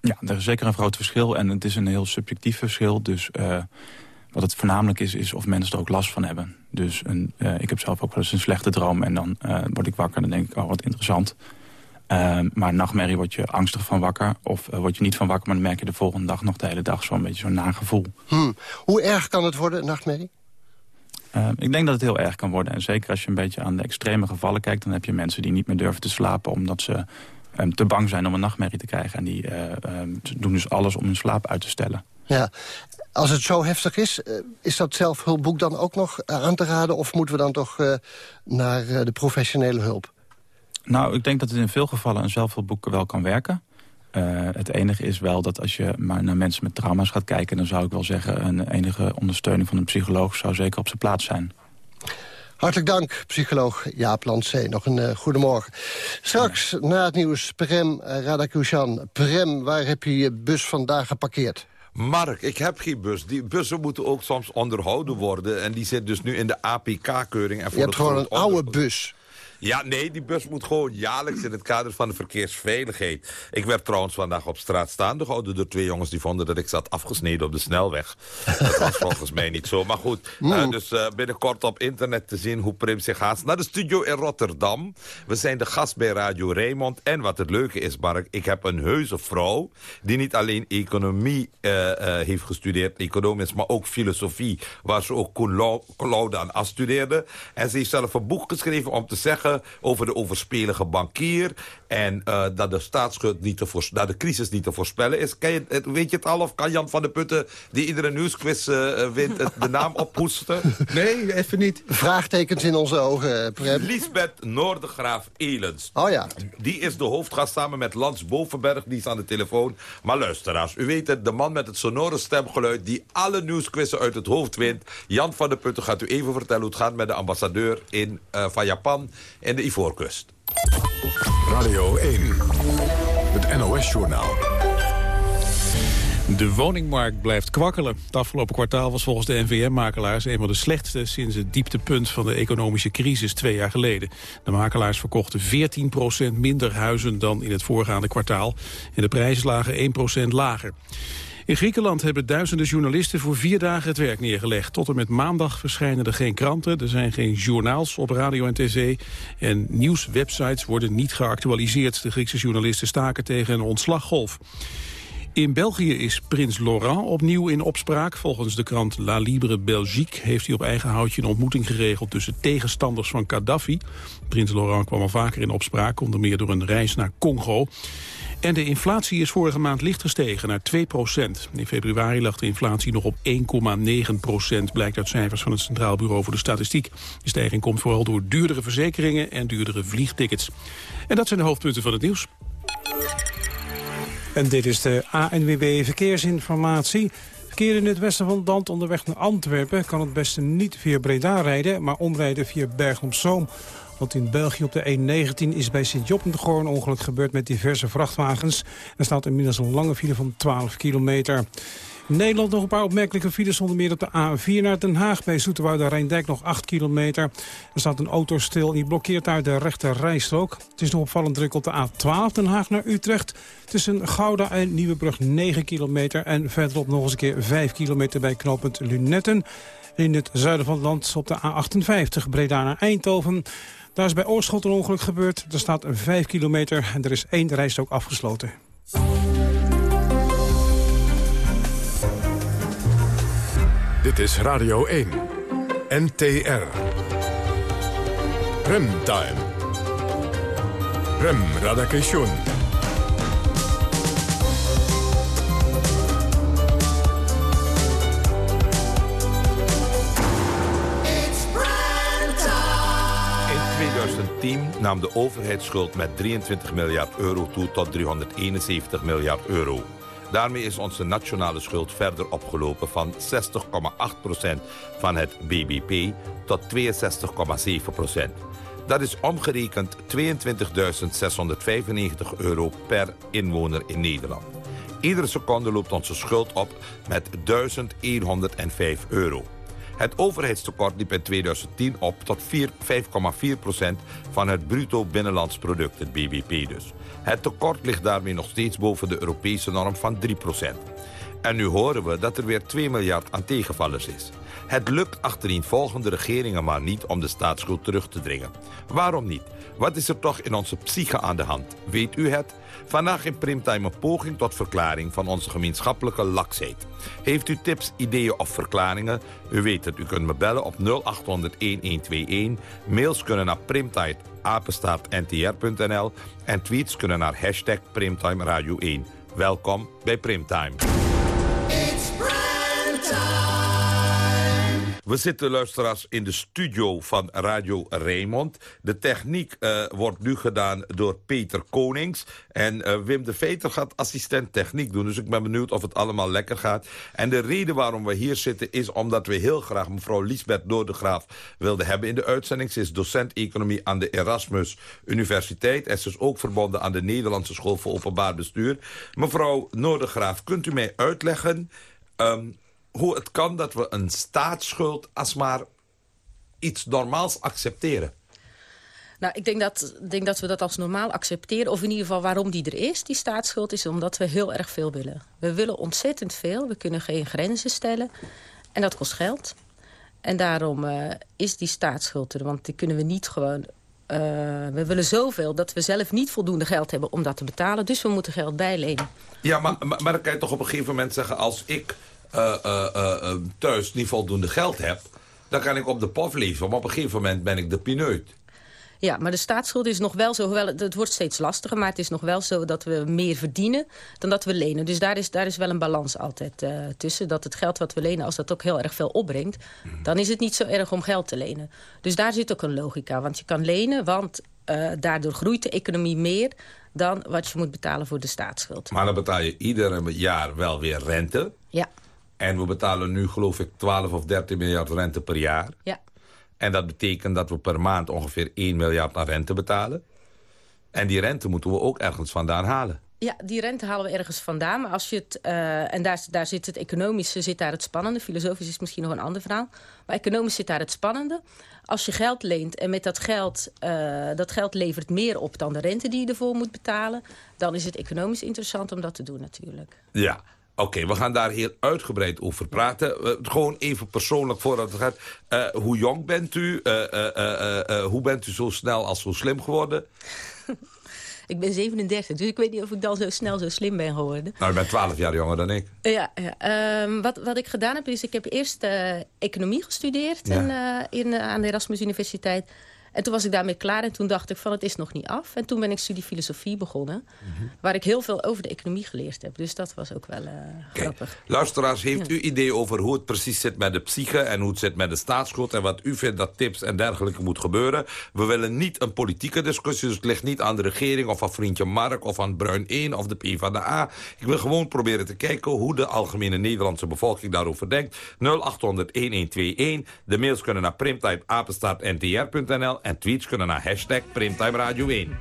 Ja, er is zeker een groot verschil. En het is een heel subjectief verschil. Dus uh, wat het voornamelijk is, is of mensen er ook last van hebben. Dus een, uh, ik heb zelf ook wel eens een slechte droom... en dan uh, word ik wakker en dan denk ik, oh, wat interessant... Uh, maar nachtmerrie word je angstig van wakker. Of uh, word je niet van wakker, maar dan merk je de volgende dag nog de hele dag zo'n beetje zo'n nagevoel. Hmm. Hoe erg kan het worden, nachtmerrie? Uh, ik denk dat het heel erg kan worden. En zeker als je een beetje aan de extreme gevallen kijkt... dan heb je mensen die niet meer durven te slapen... omdat ze um, te bang zijn om een nachtmerrie te krijgen. En die um, doen dus alles om hun slaap uit te stellen. Ja, als het zo heftig is, is dat zelfhulpboek dan ook nog aan te raden... of moeten we dan toch naar de professionele hulp? Nou, ik denk dat het in veel gevallen een zelfhulpboek wel kan werken. Uh, het enige is wel dat als je maar naar mensen met trauma's gaat kijken... dan zou ik wel zeggen, een enige ondersteuning van een psycholoog... zou zeker op zijn plaats zijn. Hartelijk dank, psycholoog Jaap Landzee. Nog een uh, goedemorgen. Straks, na het nieuws, Prem Radakushan. Prem, waar heb je je bus vandaag geparkeerd? Mark, ik heb geen bus. Die bussen moeten ook soms onderhouden worden. En die zit dus nu in de APK-keuring. Je hebt gewoon een oude bus. Ja, nee, die bus moet gewoon jaarlijks in het kader van de verkeersveiligheid. Ik werd trouwens vandaag op straat staande gehouden door twee jongens... die vonden dat ik zat afgesneden op de snelweg. Dat was volgens mij niet zo. Maar goed, uh, dus uh, binnenkort op internet te zien hoe Prim zich haast. Naar de studio in Rotterdam. We zijn de gast bij Radio Raymond. En wat het leuke is, Mark, ik heb een heuse vrouw... die niet alleen economie uh, heeft gestudeerd, economisch... maar ook filosofie, waar ze ook cum laude aan afstudeerde. En ze heeft zelf een boek geschreven om te zeggen over de overspelige bankier... en uh, dat de staatsschuld niet te dat de crisis niet te voorspellen is. Kan je, weet je het al of kan Jan van der Putten... die iedere nieuwsquiz uh, wint, de naam oppoesten? Nee, even niet. Vraagtekens in onze ogen, Prem. Lisbeth Noordegraaf Elens. Oh ja. Die is de hoofdgast samen met Lans Bovenberg, die is aan de telefoon. Maar luisteraars, u weet het, de man met het sonore stemgeluid... die alle nieuwsquizzen uit het hoofd wint. Jan van der Putten gaat u even vertellen hoe het gaat met de ambassadeur in, uh, van Japan en de Ivoorkust. Radio 1, het NOS-journaal. De woningmarkt blijft kwakkelen. Het afgelopen kwartaal was volgens de NVM-makelaars... een van de slechtste sinds het dieptepunt van de economische crisis twee jaar geleden. De makelaars verkochten 14% minder huizen dan in het voorgaande kwartaal. En de prijzen lagen 1% lager. In Griekenland hebben duizenden journalisten voor vier dagen het werk neergelegd. Tot en met maandag verschijnen er geen kranten, er zijn geen journaals op radio en tv... en nieuwswebsites worden niet geactualiseerd. De Griekse journalisten staken tegen een ontslaggolf. In België is prins Laurent opnieuw in opspraak. Volgens de krant La Libre Belgique heeft hij op eigen houtje een ontmoeting geregeld tussen tegenstanders van Gaddafi. Prins Laurent kwam al vaker in opspraak, onder meer door een reis naar Congo. En de inflatie is vorige maand licht gestegen naar 2% In februari lag de inflatie nog op 1,9% blijkt uit cijfers van het Centraal Bureau voor de Statistiek. De stijging komt vooral door duurdere verzekeringen en duurdere vliegtickets. En dat zijn de hoofdpunten van het nieuws. En dit is de ANWB Verkeersinformatie. Verkeer in het westen van het onderweg naar Antwerpen... kan het beste niet via Breda rijden, maar omrijden via Bergen-op-Zoom. Want in België op de E19 is bij Sint-Job Goorn ongeluk gebeurd met diverse vrachtwagens. Er staat inmiddels een lange file van 12 kilometer. In Nederland nog een paar opmerkelijke files, onder meer op de A4 naar Den Haag. Bij Zoeterwoude Rijndijk nog 8 kilometer. Er staat een auto stil en die blokkeert daar de rechte rijstrook. Het is nog opvallend druk op de A12 Den Haag naar Utrecht. Tussen Gouda en Nieuwebrug 9 kilometer. En verderop nog eens een keer 5 kilometer bij knooppunt Lunetten. In het zuiden van het land op de A58 Breda naar Eindhoven. Daar is bij Oorschot een ongeluk gebeurd. Er staat 5 kilometer en er is één rijstrook afgesloten. Dit is Radio 1. NTR. Remtime. Rem Radakation. Nam de overheidsschuld met 23 miljard euro toe tot 371 miljard euro. Daarmee is onze nationale schuld verder opgelopen van 60,8% van het BBP tot 62,7% Dat is omgerekend 22.695 euro per inwoner in Nederland. Iedere seconde loopt onze schuld op met 1105 euro. Het overheidstekort liep in 2010 op tot 5,4% van het bruto binnenlands product, het BBP dus. Het tekort ligt daarmee nog steeds boven de Europese norm van 3% En nu horen we dat er weer 2 miljard aan tegenvallers is. Het lukt volgende regeringen maar niet om de staatsschuld terug te dringen. Waarom niet? Wat is er toch in onze psyche aan de hand? Weet u het? Vandaag in Primtime een poging tot verklaring van onze gemeenschappelijke laksheid. Heeft u tips, ideeën of verklaringen? U weet het, u kunt me bellen op 0800-1121. Mails kunnen naar primtime.apenstaartntr.nl en tweets kunnen naar hashtag Primtime Radio 1. Welkom bij Primtime. We zitten, luisteraars, in de studio van Radio Raymond. De techniek eh, wordt nu gedaan door Peter Konings. En eh, Wim de Veter gaat assistent techniek doen. Dus ik ben benieuwd of het allemaal lekker gaat. En de reden waarom we hier zitten is omdat we heel graag mevrouw Liesbeth Noordegraaf wilden hebben in de uitzending. Ze is docent economie aan de Erasmus Universiteit. En ze is ook verbonden aan de Nederlandse School voor Openbaar Bestuur. Mevrouw Noordegraaf, kunt u mij uitleggen... ehm, hoe het kan dat we een staatsschuld als maar iets normaals accepteren. Nou, ik denk dat, denk dat we dat als normaal accepteren. Of in ieder geval waarom die er is, die staatsschuld, is omdat we heel erg veel willen. We willen ontzettend veel. We kunnen geen grenzen stellen. En dat kost geld. En daarom eh, is die staatsschuld er. Want die kunnen we niet gewoon... eh, we willen zoveel dat we zelf niet voldoende geld hebben om dat te betalen. Dus we moeten geld bijlenen. Ja, maar, maar, maar dan kan je toch op een gegeven moment zeggen... als ik eh, thuis niet voldoende geld heb... dan kan ik op de pof leven. Maar op een gegeven moment ben ik de pineut. Ja, maar de staatsschuld is nog wel zo... Hoewel het, het wordt steeds lastiger, maar het is nog wel zo... dat we meer verdienen dan dat we lenen. Dus daar is, daar is wel een balans altijd tussen. Dat het geld wat we lenen, als dat ook heel erg veel opbrengt... dan is het niet zo erg om geld te lenen. Dus daar zit ook een logica. Want je kan lenen, want daardoor groeit de economie meer... dan wat je moet betalen voor de staatsschuld. Maar dan betaal je ieder jaar wel weer rente. Ja, En we betalen nu geloof ik 12 of 13 miljard rente per jaar. ja. En dat betekent dat we per maand ongeveer 1 miljard aan rente betalen. En die rente moeten we ook ergens vandaan halen. Ja, die rente halen we ergens vandaan. Maar als je het, eh, en daar, daar zit het economische zit daar het spannende. Filosofisch is misschien nog een ander verhaal. Maar economisch zit daar het spannende. Als je geld leent en met dat geld, eh, dat geld levert meer op dan de rente die je ervoor moet betalen. Dan is het economisch interessant om dat te doen natuurlijk. Ja, oké, we gaan daar heel uitgebreid over praten. Eh, gewoon even persoonlijk voordat het gaat. Eh, hoe jong bent u? Eh, hoe bent u zo snel als zo slim geworden? Ik ben 37, dus ik weet niet of ik dan zo snel zo slim ben geworden. Nou, ik ben 12 jaar jonger dan ik. Ja, ja. Ehm, wat, wat ik gedaan heb, is ik heb eerst economie gestudeerd Ja. in, in, aan de Erasmus Universiteit. En toen was ik daarmee klaar en toen dacht ik van het is nog niet af. En toen ben ik studie filosofie begonnen. Waar ik heel veel over de economie geleerd heb. Dus dat was ook wel eh, grappig. Luisteraars, heeft Ja. u idee over hoe het precies zit met de psyche... en hoe het zit met de staatsschuld... en wat u vindt dat tips en dergelijke moet gebeuren? We willen niet een politieke discussie, dus het ligt niet aan de regering... of aan vriendje Mark, of aan Bruin 1, of de PvdA. Ik wil gewoon proberen te kijken hoe de algemene Nederlandse bevolking daarover denkt. 0800-1121. De mails kunnen naar primtimeapenstaartntr.nl... en tweets kunnen naar hashtag Primtime Radio 1.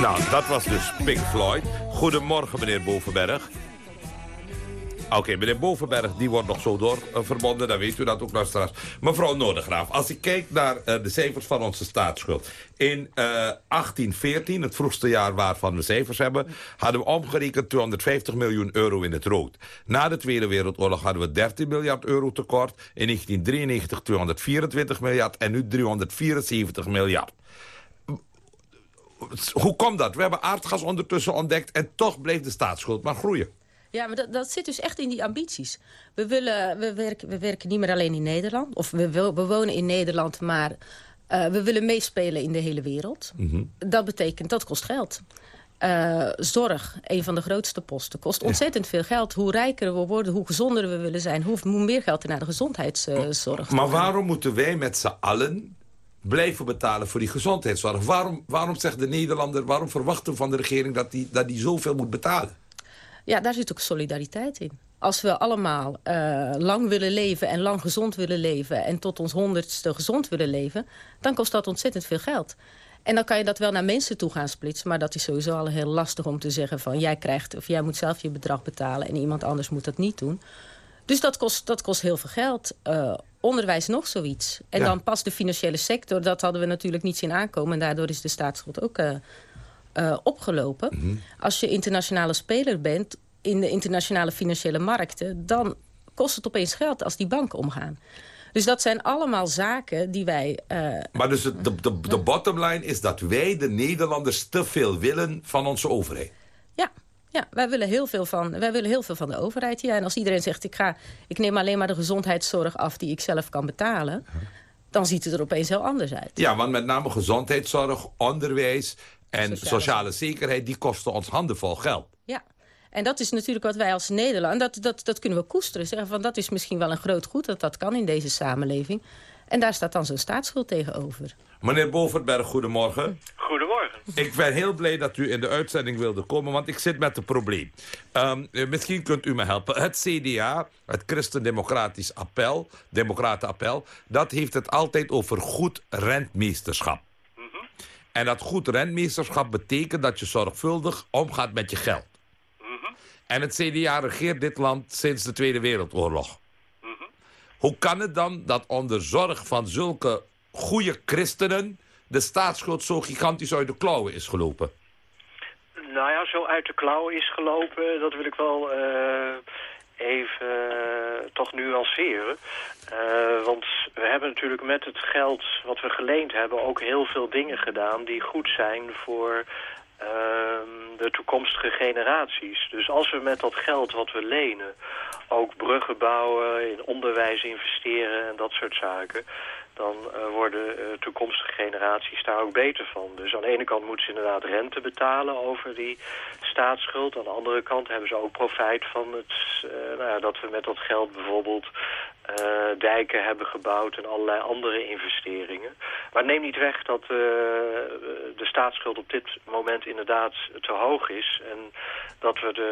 Nou, dat was dus Pink Floyd. Goedemorgen, meneer Bovenberg. Oké, meneer Bovenberg, die wordt nog zo door eh, verbonden. Dan weet u dat ook, luisteraars. Mevrouw Noordegraaf, als ik kijk naar eh, de cijfers van onze staatsschuld. In eh 1814, het vroegste jaar waarvan we cijfers hebben... hadden we omgerekend 250 miljoen euro in het rood. Na de Tweede Wereldoorlog hadden we 13 miljard euro tekort. In 1993 224 miljard en nu 374 miljard hoe komt dat? We hebben aardgas ondertussen ontdekt... en toch bleef de staatsschuld maar groeien. Ja, maar dat, dat zit dus echt in die ambities. We, willen, we, werken, we werken niet meer alleen in Nederland. Of we, we wonen in Nederland, maar eh, we willen meespelen in de hele wereld. Dat betekent, dat kost geld. Eh, zorg, een van de grootste posten, kost ontzettend veel geld. Hoe rijker we worden, hoe gezonder we willen zijn... hoe, meer geld er naar de gezondheidszorg Maar waarom moeten wij met z'n allen blijven betalen voor die gezondheidszorg? Waarom, waarom zegt de Nederlander, waarom verwachten we van de regering... dat die, dat die zoveel moet betalen? Ja, daar zit ook solidariteit in. Als we allemaal eh, lang willen leven en lang gezond willen leven... en tot ons honderdste gezond willen leven... dan kost dat ontzettend veel geld. En dan kan je dat wel naar mensen toe gaan splitsen... maar dat is sowieso al heel lastig om te zeggen van... jij krijgt of jij moet zelf je bedrag betalen... en iemand anders moet dat niet doen. Dus dat kost, dat kost heel veel geld. Eh, onderwijs nog zoiets. En Ja. dan pas de financiële sector. Dat hadden we natuurlijk niet zien aankomen. En daardoor is de staatsschuld ook eh, eh, opgelopen. Als je internationale speler bent in de internationale financiële markten... dan kost het opeens geld als die banken omgaan. Dus dat zijn allemaal zaken die wij... Uh, maar dus de, de, de bottom line is dat wij, de Nederlanders, te veel willen van onze overheid. Ja, ja, wij willen, heel veel van, wij willen heel veel van de overheid. Ja. En als iedereen zegt, ik, ga, ik neem alleen maar de gezondheidszorg af... die ik zelf kan betalen, dan ziet het er opeens heel anders uit. Ja, want met name gezondheidszorg, onderwijs en sociale, zekerheid... die kosten ons handenvol geld. Ja, en dat is natuurlijk wat wij als Nederland... dat, dat, dat kunnen we koesteren. Zeggen van, dat is misschien wel een groot goed, dat dat kan in deze samenleving. En daar staat dan zo'n staatsschuld tegenover. Meneer Boverberg, goedemorgen. Goedemorgen. Ik ben heel blij dat u in de uitzending wilde komen, want ik zit met een probleem. Um, misschien kunt u me helpen. Het CDA, het Christendemocratisch Appel, Democratenappel... dat heeft het altijd over goed rentmeesterschap. Mm En dat goed rentmeesterschap betekent dat je zorgvuldig omgaat met je geld. Mm En het CDA regeert dit land sinds de Tweede Wereldoorlog. Hoe kan het dan dat onder zorg van zulke goede christenen de staatsschuld zo gigantisch uit de klauwen is gelopen? Nou ja, zo uit de klauwen is gelopen, dat wil ik wel uh, even uh, toch nuanceren. Uh, want we hebben natuurlijk met het geld wat we geleend hebben ook heel veel dingen gedaan die goed zijn voor de toekomstige generaties. Dus als we met dat geld wat we lenen ook bruggen bouwen, in onderwijs investeren en dat soort zaken dan uh, worden uh, toekomstige generaties daar ook beter van. Dus aan de ene kant moeten ze inderdaad rente betalen over die staatsschuld. Aan de andere kant hebben ze ook profijt van het, uh, nou ja, dat we met dat geld bijvoorbeeld dijken hebben gebouwd en allerlei andere investeringen. Maar neem niet weg dat de staatsschuld op dit moment inderdaad te hoog is en dat we de,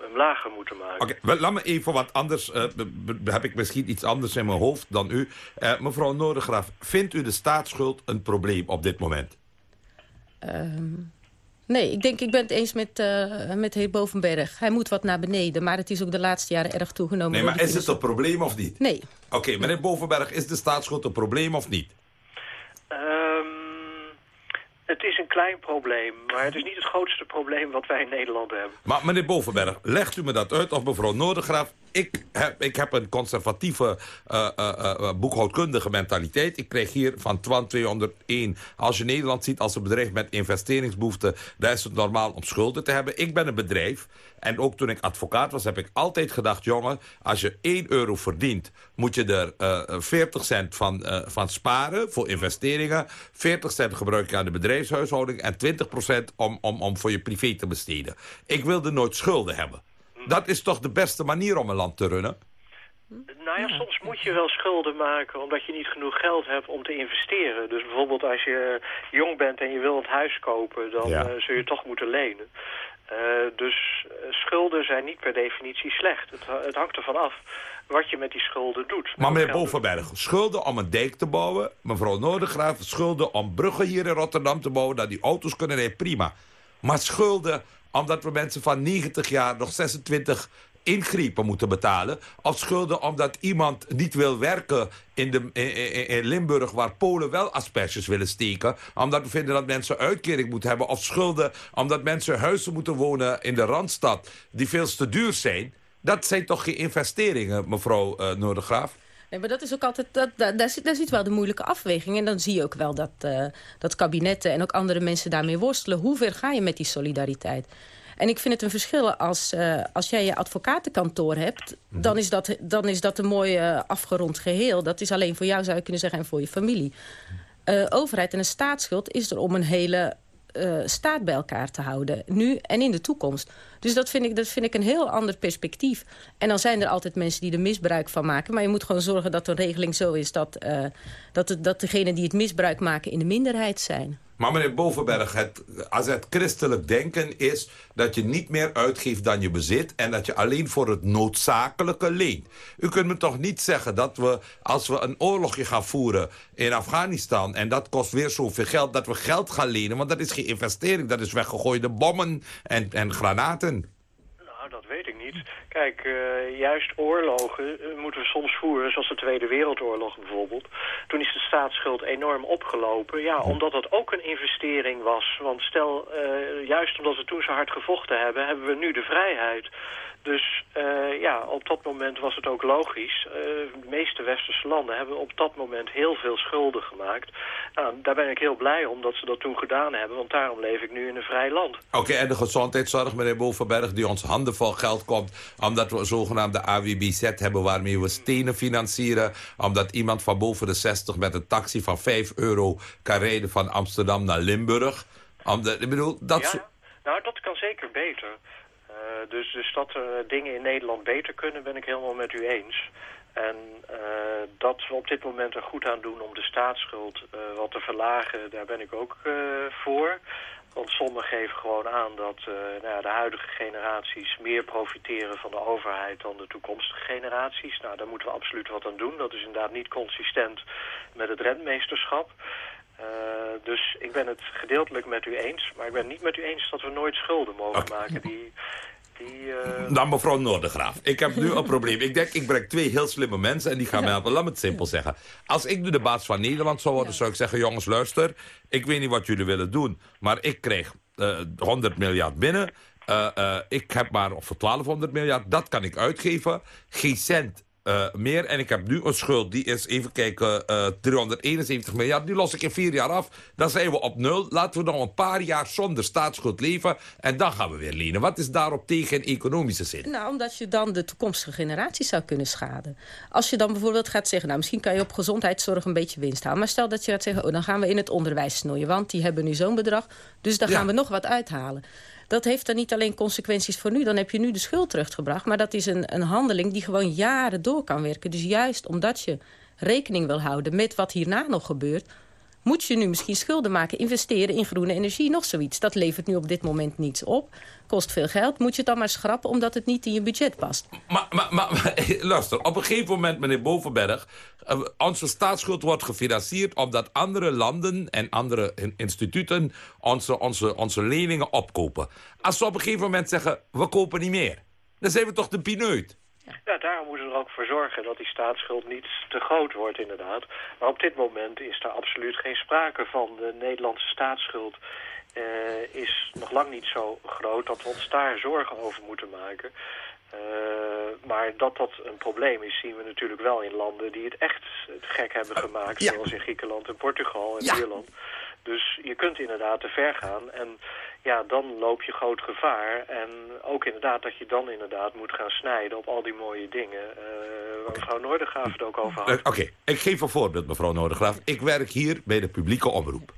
hem lager moeten maken. Oké, laat me even, want anders heb ik misschien iets anders in mijn hoofd dan u. Uh, mevrouw Noordegraaf, vindt u de staatsschuld een probleem op dit moment? Um, nee, ik denk, ik ben het eens met, uh, met de heer Bovenberg. Hij moet wat naar beneden, maar het is ook de laatste jaren erg toegenomen. Nee, maar is het een probleem of niet? Nee. Oké, okay, meneer Bovenberg, is de staatsschuld een probleem of niet? Um, het is een klein probleem, maar het is niet het grootste probleem wat wij in Nederland hebben. Maar meneer Bovenberg, legt u me dat uit of mevrouw Noordegraaf ik heb, ik heb een conservatieve uh, uh, boekhoudkundige mentaliteit. Ik krijg hier van Twan 201. Als je Nederland ziet als een bedrijf met investeringsbehoeften... dan is het normaal om schulden te hebben. Ik ben een bedrijf. En ook toen ik advocaat was, heb ik altijd gedacht... jongen, als je 1 euro verdient... moet je er 40 cent van, van sparen voor investeringen. 40 cent gebruik je aan de bedrijfshuishouding... en 20 procent om, om, om voor je privé te besteden. Ik wilde nooit schulden hebben. Dat is toch de beste manier om een land te runnen? Nou ja, soms moet je wel schulden maken omdat je niet genoeg geld hebt om te investeren. Dus bijvoorbeeld als je jong bent en je wil het huis kopen, dan ja. uh, zul je toch moeten lenen. Uh, dus schulden zijn niet per definitie slecht. Het, het, hangt ervan af wat je met die schulden doet. Maar meneer Bovenberg, schulden om een dijk te bouwen... mevrouw Noordegraaf, schulden om bruggen hier in Rotterdam te bouwen... dat die auto's kunnen rijden, prima. Maar schulden omdat we mensen van 90 jaar nog 26 ingrepen moeten betalen. Of schulden omdat iemand niet wil werken in, de, in, Limburg... waar Polen wel asperges willen steken. Omdat we vinden dat mensen uitkering moeten hebben. Of schulden omdat mensen huizen moeten wonen in de Randstad... die veel te duur zijn. Dat zijn toch geen investeringen, mevrouw uh, Noordergraaf? Nee, maar dat is ook altijd, dat, daar, zit, wel de moeilijke afweging. En dan zie je ook wel dat, uh, dat kabinetten en ook andere mensen daarmee worstelen. Hoe ver ga je met die solidariteit? En ik vind het een verschil als, uh, als jij je advocatenkantoor hebt... Mhm. dan, is dat, dan is dat een mooi uh, afgerond geheel. Dat is alleen voor jou, zou je kunnen zeggen, en voor je familie. Uh, overheid en een staatsschuld is er om een hele uh, staat bij elkaar te houden. Nu en in de toekomst. Dus dat vind, ik, dat vind ik een heel ander perspectief. En dan zijn er altijd mensen die er misbruik van maken. Maar je moet gewoon zorgen dat de regeling zo is... dat, dat, het, dat degenen die het misbruik maken in de minderheid zijn. Maar meneer Bovenberg, het, als het christelijk denken is... dat je niet meer uitgeeft dan je bezit... en dat je alleen voor het noodzakelijke leent. U kunt me toch niet zeggen dat we, als we een oorlogje gaan voeren in Afghanistan... en dat kost weer zoveel geld, dat we geld gaan lenen... want dat is geen investering, dat is weggegooide bommen en, en granaten. Niet. Kijk, uh, juist oorlogen uh, moeten we soms voeren, zoals de Tweede Wereldoorlog bijvoorbeeld. Toen is de staatsschuld enorm opgelopen, ja, omdat dat ook een investering was. Want stel, uh, juist omdat we toen zo hard gevochten hebben, hebben we nu de vrijheid. Dus uh, ja, op dat moment was het ook logisch. Uh, de meeste westerse landen hebben op dat moment heel veel schulden gemaakt. Nou, daar ben ik heel blij om dat ze dat toen gedaan hebben, want daarom leef ik nu in een vrij land. Oké, en de gezondheidszorg, meneer Bovenberg, die ons handenvol geld komt... omdat we een zogenaamde AWBZ hebben waarmee we stenen financieren... omdat iemand van boven de 60 met een taxi van 5 euro kan rijden van Amsterdam naar Limburg... Omdat, ik bedoel, dat... Ja, nou, dat kan zeker beter. Uh, dus, dus dat er dingen in Nederland beter kunnen, ben ik helemaal met u eens. En uh, dat we op dit moment er goed aan doen om de staatsschuld uh, wat te verlagen, daar ben ik ook voor. Want sommigen geven gewoon aan dat nou ja, de huidige generaties meer profiteren van de overheid dan de toekomstige generaties. Nou, daar moeten we absoluut wat aan doen. Dat is inderdaad niet consistent met het rentmeesterschap. Dus ik ben het gedeeltelijk met u eens. Maar ik ben niet met u eens dat we nooit schulden mogen maken. Die, die, uh... Nou, mevrouw Noordegraaf, ik heb nu een probleem. Ik denk, ik breng twee heel slimme mensen en die gaan mij helpen. Laat me het simpel zeggen. Als ik nu de baas van Nederland zou worden, zou ik zeggen... jongens, luister, ik weet niet wat jullie willen doen... maar ik kreeg uh, 100 miljard binnen... Uh, ik heb maar voor 1200 miljard, dat kan ik uitgeven. Geen cent uh, meer. En ik heb nu een schuld, die is, even kijken, uh, 371 miljard. Die los ik in vier jaar af. Dan zijn we op nul. Laten we nog een paar jaar zonder staatsschuld leven. En dan gaan we weer lenen. Wat is daarop tegen in economische zin? Nou, omdat je dan de toekomstige generaties zou kunnen schaden. Als je dan bijvoorbeeld gaat zeggen... nou, misschien kan je op gezondheidszorg een beetje winst halen. Maar stel dat je gaat zeggen, oh, dan gaan we in het onderwijs snoeien. Want die hebben nu zo'n bedrag. Dus dan ja. gaan we nog wat uithalen dat heeft dan niet alleen consequenties voor nu. Dan heb je nu de schuld teruggebracht. Maar dat is een, een handeling die gewoon jaren door kan werken. Dus juist omdat je rekening wil houden met wat hierna nog gebeurt... moet je nu misschien schulden maken, investeren in groene energie, nog zoiets. Dat levert nu op dit moment niets op, kost veel geld. Moet je het dan maar schrappen omdat het niet in je budget past. Maar, maar, maar, luister, op een gegeven moment, meneer Bovenberg... Uh, onze staatsschuld wordt gefinancierd omdat andere landen en andere instituten onze, onze, onze leningen opkopen. Als ze op een gegeven moment zeggen, we kopen niet meer, dan zijn we toch de pineut. Ja, daarom moeten we er ook voor zorgen dat die staatsschuld niet te groot wordt inderdaad. Maar op dit moment is daar absoluut geen sprake van. De Nederlandse staatsschuld uh, is nog lang niet zo groot dat we ons daar zorgen over moeten maken. Uh, maar dat dat een probleem is, zien we natuurlijk wel in landen die het echt gek hebben gemaakt. Ja. Zoals in Griekenland en Portugal en ja. Ierland. Dus je kunt inderdaad te ver gaan. En ja, dan loop je groot gevaar. En ook inderdaad dat je dan inderdaad moet gaan snijden op al die mooie dingen. Uh, waar mevrouw Noordergraaf het ook over had. Uh, Oké, ik geef een voorbeeld, mevrouw Noordergraaf. Ik werk hier bij de publieke omroep.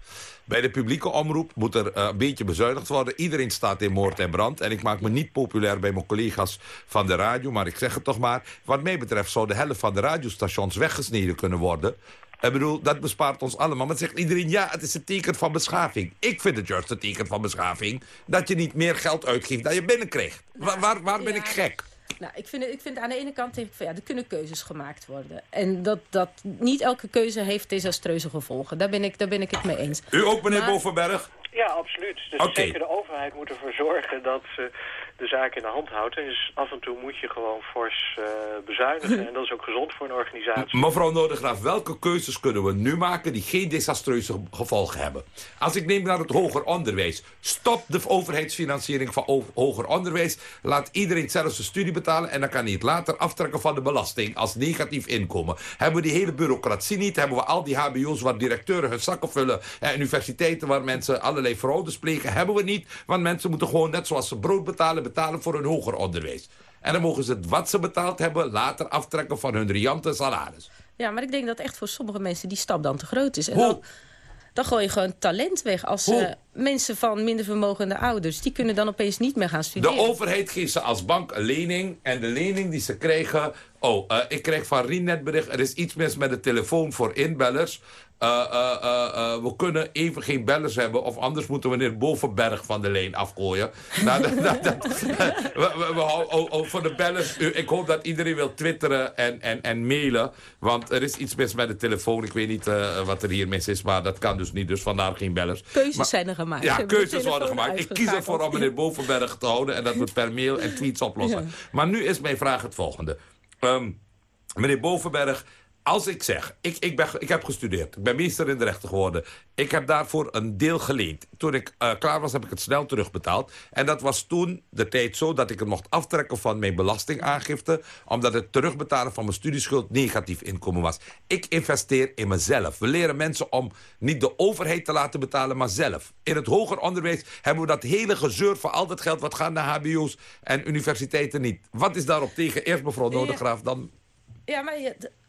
Bij de publieke omroep moet er uh, een beetje bezuinigd worden. Iedereen staat in moord en brand. En ik maak me niet populair bij mijn collega's van de radio. Maar ik zeg het toch maar. Wat mij betreft zou de helft van de radiostations weggesneden kunnen worden. Ik bedoel, dat bespaart ons allemaal. Maar zegt iedereen, ja, het is een teken van beschaving. Ik vind het juist een teken van beschaving... dat je niet meer geld uitgeeft dan je binnenkrijgt. Waar, waar, waar ben ja. ik gek? Nou, ik vind, ik vind aan de ene kant, denk ik van, ja, er kunnen keuzes gemaakt worden. En dat, dat niet elke keuze heeft desastreuze gevolgen. Daar ben ik, daar ben ik het mee eens. U ook, meneer maar, Bovenberg? Ja, absoluut. Dus okay. zeker de overheid moet ervoor zorgen dat ze de zaak in de hand houdt. En dus af en toe moet je gewoon fors uh, bezuinigen. en dat is ook gezond voor een organisatie. Mevrouw Noordegraaf, welke keuzes kunnen we nu maken die geen desastreuze gevolgen hebben? Als ik neem naar het hoger onderwijs. Stop de overheidsfinanciering van hoger onderwijs. Laat iedereen zelf zijn studie betalen. En dan kan hij het later aftrekken van de belasting als negatief inkomen. Hebben we die hele bureaucratie niet? Hebben we al die hbo's waar directeuren hun zakken vullen? En universiteiten waar mensen allerlei fraudes plegen? Hebben we niet. Want mensen moeten gewoon net zoals ze brood betalen betalen voor hun hoger onderwijs. En dan mogen ze het wat ze betaald hebben later aftrekken van hun riante salaris. Ja, maar ik denk dat echt voor sommige mensen die stap dan te groot is. En dan, dan gooi je gewoon talent weg. Als uh, mensen van minder vermogende ouders, die kunnen dan opeens niet meer gaan studeren. De overheid geeft ze als bank een lening. En de lening die ze krijgen... Oh, uh, ik krijg van Rien net bericht, er is iets mis met de telefoon voor inbellers. Uh, uh, uh, we kunnen even geen bellers hebben... of anders moeten we het bovenberg van de leen afgooien. nou, dat, dat, we, oh, oh, voor de bellers... ik hoop dat iedereen wil twitteren en, en, en mailen. Want er is iets mis met de telefoon. Ik weet niet wat er hier mis is, maar dat kan dus niet. Dus vandaar geen bellers. Keuzes zijn er gemaakt. Ja, keuzes worden gemaakt. Ik kies ervoor om meneer Bovenberg te houden... en dat we het per mail en tweets oplossen. Maar nu is mijn vraag het volgende. Um, meneer Bovenberg als ik zeg, ik, ik, ben, ik heb gestudeerd, ik ben meester in de rechten geworden. Ik heb daarvoor een deel geleend. Toen ik uh, klaar was, heb ik het snel terugbetaald. En dat was toen de tijd zo dat ik het mocht aftrekken van mijn belastingaangifte. Omdat het terugbetalen van mijn studieschuld negatief inkomen was. Ik investeer in mezelf. We leren mensen om niet de overheid te laten betalen, maar zelf. In het hoger onderwijs hebben we dat hele gezeur van al dat geld... wat gaat naar hbo's en universiteiten niet. Wat is daarop tegen? Eerst mevrouw Noordegraaf, dan... Ja, maar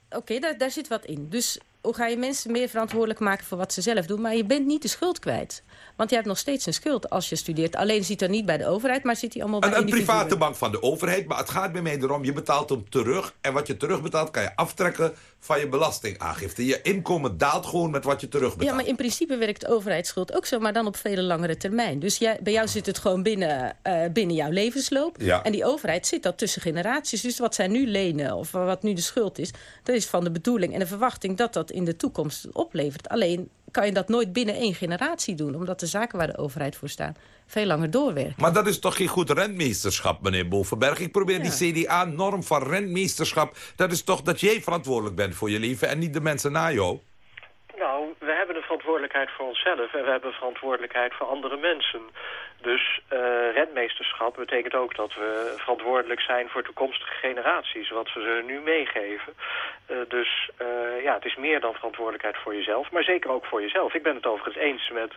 oké, daar, daar zit wat in. Dus hoe ga je mensen meer verantwoordelijk maken voor wat ze zelf doen? Maar je bent niet de schuld kwijt. Want je hebt nog steeds een schuld als je studeert. Alleen zit er niet bij de overheid, maar zit hij allemaal bij Een, een private bank van de overheid, maar het gaat bij mij erom... je betaalt hem terug en wat je terugbetaalt kan je aftrekken van je belastingaangifte. Je inkomen daalt gewoon met wat je terugbetaalt. Ja, maar in principe werkt overheidsschuld ook zo, maar dan op vele langere termijn. Dus jij, bij jou zit het gewoon binnen, uh, binnen jouw levensloop. Ja. En die overheid zit dat tussen generaties. Dus wat zij nu lenen, of wat nu de schuld is... dat is van de bedoeling en de verwachting dat dat in de toekomst oplevert. Alleen kan je dat nooit binnen één generatie doen. Omdat de zaken waar de overheid voor staat veel langer doorwerken. Maar dat is toch geen goed rentmeesterschap, meneer Bovenberg? Ik probeer die CDA-norm van rentmeesterschap... dat is toch dat jij verantwoordelijk bent voor je leven... en niet de mensen na jou? Nou, we hebben de verantwoordelijkheid voor onszelf... en we hebben verantwoordelijkheid voor andere mensen. Dus uh, rentmeesterschap betekent ook dat we verantwoordelijk zijn voor toekomstige generaties, wat we ze nu meegeven. Uh, dus uh, ja, het is meer dan verantwoordelijkheid voor jezelf, maar zeker ook voor jezelf. Ik ben het overigens eens met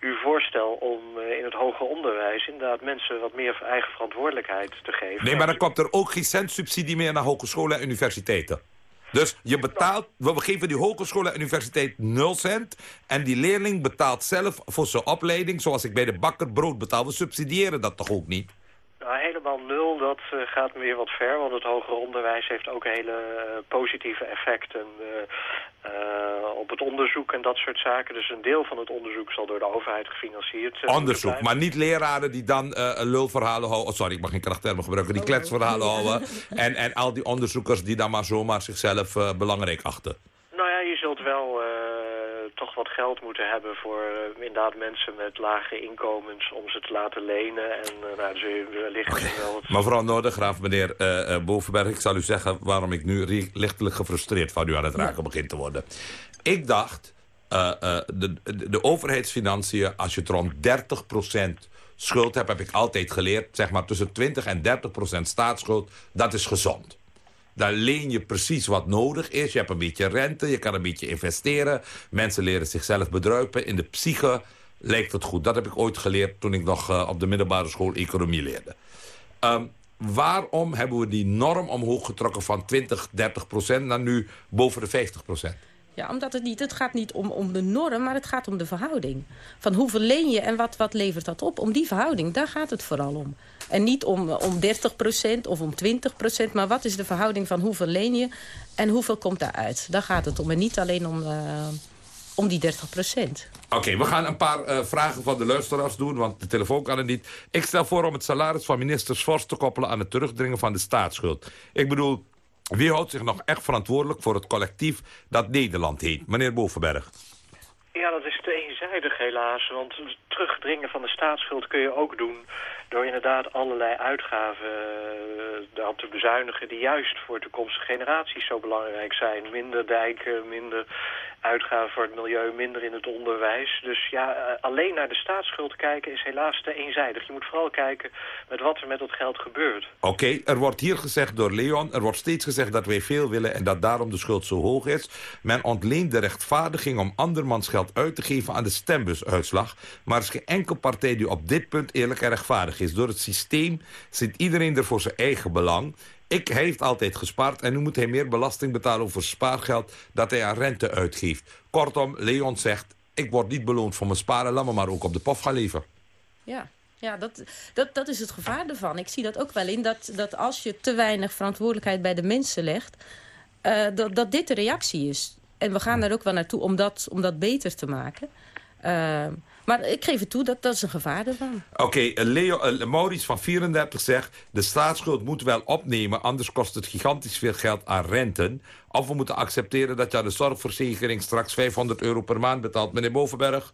uw voorstel om in het hoger onderwijs inderdaad mensen wat meer eigen verantwoordelijkheid te geven. Nee, maar dan komt er ook geen cent subsidie meer naar hogescholen en universiteiten. Dus je betaalt, we geven die hogeschool en universiteit 0 cent. En die leerling betaalt zelf voor zijn opleiding, zoals ik bij de bakker brood betaal. We subsidiëren dat toch ook niet? Nou, helemaal nul, dat uh, gaat weer wat ver. Want het hoger onderwijs heeft ook hele uh, positieve effecten uh, op het onderzoek en dat soort zaken. Dus een deel van het onderzoek zal door de overheid gefinancierd zijn. Onderzoek, maar niet leraren die dan lulverhalen houden. Oh, sorry, ik mag geen krachttermen gebruiken. Die Oh. kletsverhalen houden. En, en al die onderzoekers die dan maar zomaar zichzelf belangrijk achten. Nou ja, je zult wel toch wat geld moeten hebben voor uh, inderdaad mensen met lage inkomens om ze te laten lenen. En uh, nou, dus wellicht okay. wel wat... Mevrouw Noordergraaf, meneer uh, Bovenberg, ik zal u zeggen waarom ik nu lichtelijk gefrustreerd van u aan het raken ja. begin te worden. Ik dacht, de, de, de, overheidsfinanciën, als je het rond 30% schuld hebt, heb ik altijd geleerd, zeg maar tussen 20 en 30% staatsschuld, dat is gezond. Daar leen je precies wat nodig is. Je hebt een beetje rente, je kan een beetje investeren. Mensen leren zichzelf bedruipen. In de psyche lijkt het goed. Dat heb ik ooit geleerd toen ik nog uh, op de middelbare school economie leerde. Um, waarom hebben we die norm omhoog getrokken van 20, 30 procent naar nu boven de 50 procent? Ja, omdat het niet, het gaat niet om, om de norm, maar het gaat om de verhouding. Van hoeveel leen je en wat, wat levert dat op? Om die verhouding, daar gaat het vooral om. En niet om, om 30% of om 20% maar wat is de verhouding van hoeveel leen je en hoeveel komt daaruit? Daar gaat het om en niet alleen om, uh, om die 30% Oké, we gaan een paar uh, vragen van de luisteraars doen, want de telefoon kan er niet. Ik stel voor om het salaris van minister Svors te koppelen aan het terugdringen van de staatsschuld. Ik bedoel, wie houdt zich nog echt verantwoordelijk voor het collectief dat Nederland heet? Meneer Bovenberg. Ja, dat is te eenzijdig helaas. Want het terugdringen van de staatsschuld kun je ook doen... door inderdaad allerlei uitgaven uh, te bezuinigen... die juist voor toekomstige generaties zo belangrijk zijn. Minder dijken, minder uitgaven voor het milieu, minder in het onderwijs. Dus ja, uh, alleen naar de staatsschuld kijken is helaas te eenzijdig. Je moet vooral kijken met wat er met dat geld gebeurt. Oké, er wordt hier gezegd door Leon... er wordt steeds gezegd dat wij veel willen en dat daarom de schuld zo hoog is. Men ontleent de rechtvaardiging om andermans geld uit te geven aan de stembusuitslag. Maar er is geen enkel partij die op dit punt eerlijk en rechtvaardig is. Door het systeem zit iedereen er voor zijn eigen belang... Ik, hij heeft altijd gespaard en nu moet hij meer belasting betalen over spaargeld dat hij aan rente uitgeeft. Kortom, Leon zegt, ik word niet beloond voor mijn sparen, laat me maar ook op de pof gaan leven. Ja, ja dat, dat, dat is het gevaar ervan. Ik zie dat ook wel in, dat, dat als je te weinig verantwoordelijkheid bij de mensen legt, uh, dat, dat dit de reactie is. En we gaan er ook wel naartoe om dat, om dat beter te maken. Uh, maar ik geef het toe, dat, dat is een gevaar ervan. Oké, okay, Leo, uh, Maurice van 34 zegt... de staatsschuld moet wel opnemen, anders kost het gigantisch veel geld aan renten. Of we moeten accepteren dat je aan de zorgverzekering straks 500 euro per maand betaalt. Meneer Bovenberg?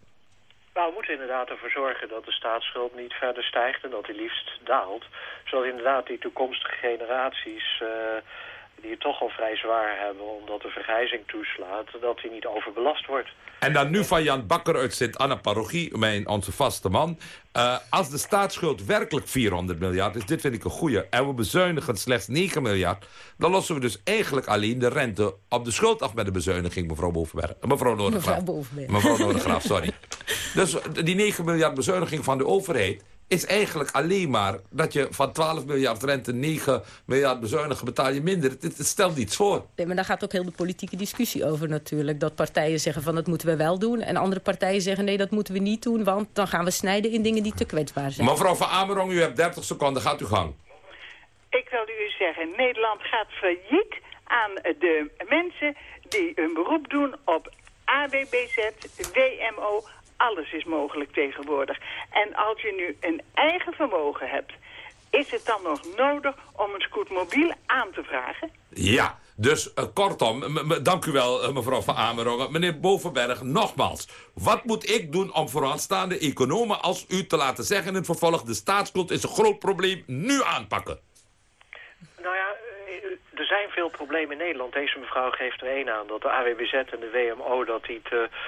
Nou, we moeten inderdaad ervoor zorgen dat de staatsschuld niet verder stijgt... en dat die liefst daalt. Zodat inderdaad die toekomstige generaties... Uh, die het toch al vrij zwaar hebben omdat de vergrijzing toeslaat, dat die niet overbelast wordt. En dan nu van Jan Bakker uit Sint-Anna-parochie, mijn, onze vaste man. Uh, als de staatsschuld werkelijk 400 miljard is, dit vind ik een goede... en we bezuinigen slechts 9 miljard... dan lossen we dus eigenlijk alleen de rente op de schuld af met de bezuiniging, mevrouw Bovenberg. Mevrouw Noordergraaf. Mevrouw Bovenberg. Mevrouw Noordergraaf, sorry. dus die 9 miljard bezuiniging van de overheid is eigenlijk alleen maar dat je van 12 miljard rente 9 miljard bezuinigen betaal je minder. Het, het stelt niets voor. Nee, maar daar gaat ook heel de politieke discussie over natuurlijk. Dat partijen zeggen van dat moeten we wel doen. En andere partijen zeggen nee, dat moeten we niet doen. Want dan gaan we snijden in dingen die te kwetsbaar zijn. Mevrouw van Amerong, u hebt 30 seconden. Gaat u gang. Ik wil u zeggen, Nederland gaat failliet aan de mensen die hun beroep doen op AWBZ, WMO, alles is mogelijk tegenwoordig. En als je nu een eigen vermogen hebt, is het dan nog nodig om een scootmobiel aan te vragen? Ja, dus uh, kortom, dank u wel uh, mevrouw Van Amerongen. Meneer Bovenberg, nogmaals. Wat moet ik doen om vooraanstaande economen als u te laten zeggen in het vervolg... de staatsschuld is een groot probleem, nu aanpakken? Nou ja, er zijn veel problemen in Nederland. Deze mevrouw geeft er één aan. Dat de AWBZ en de WMO dat die te uh,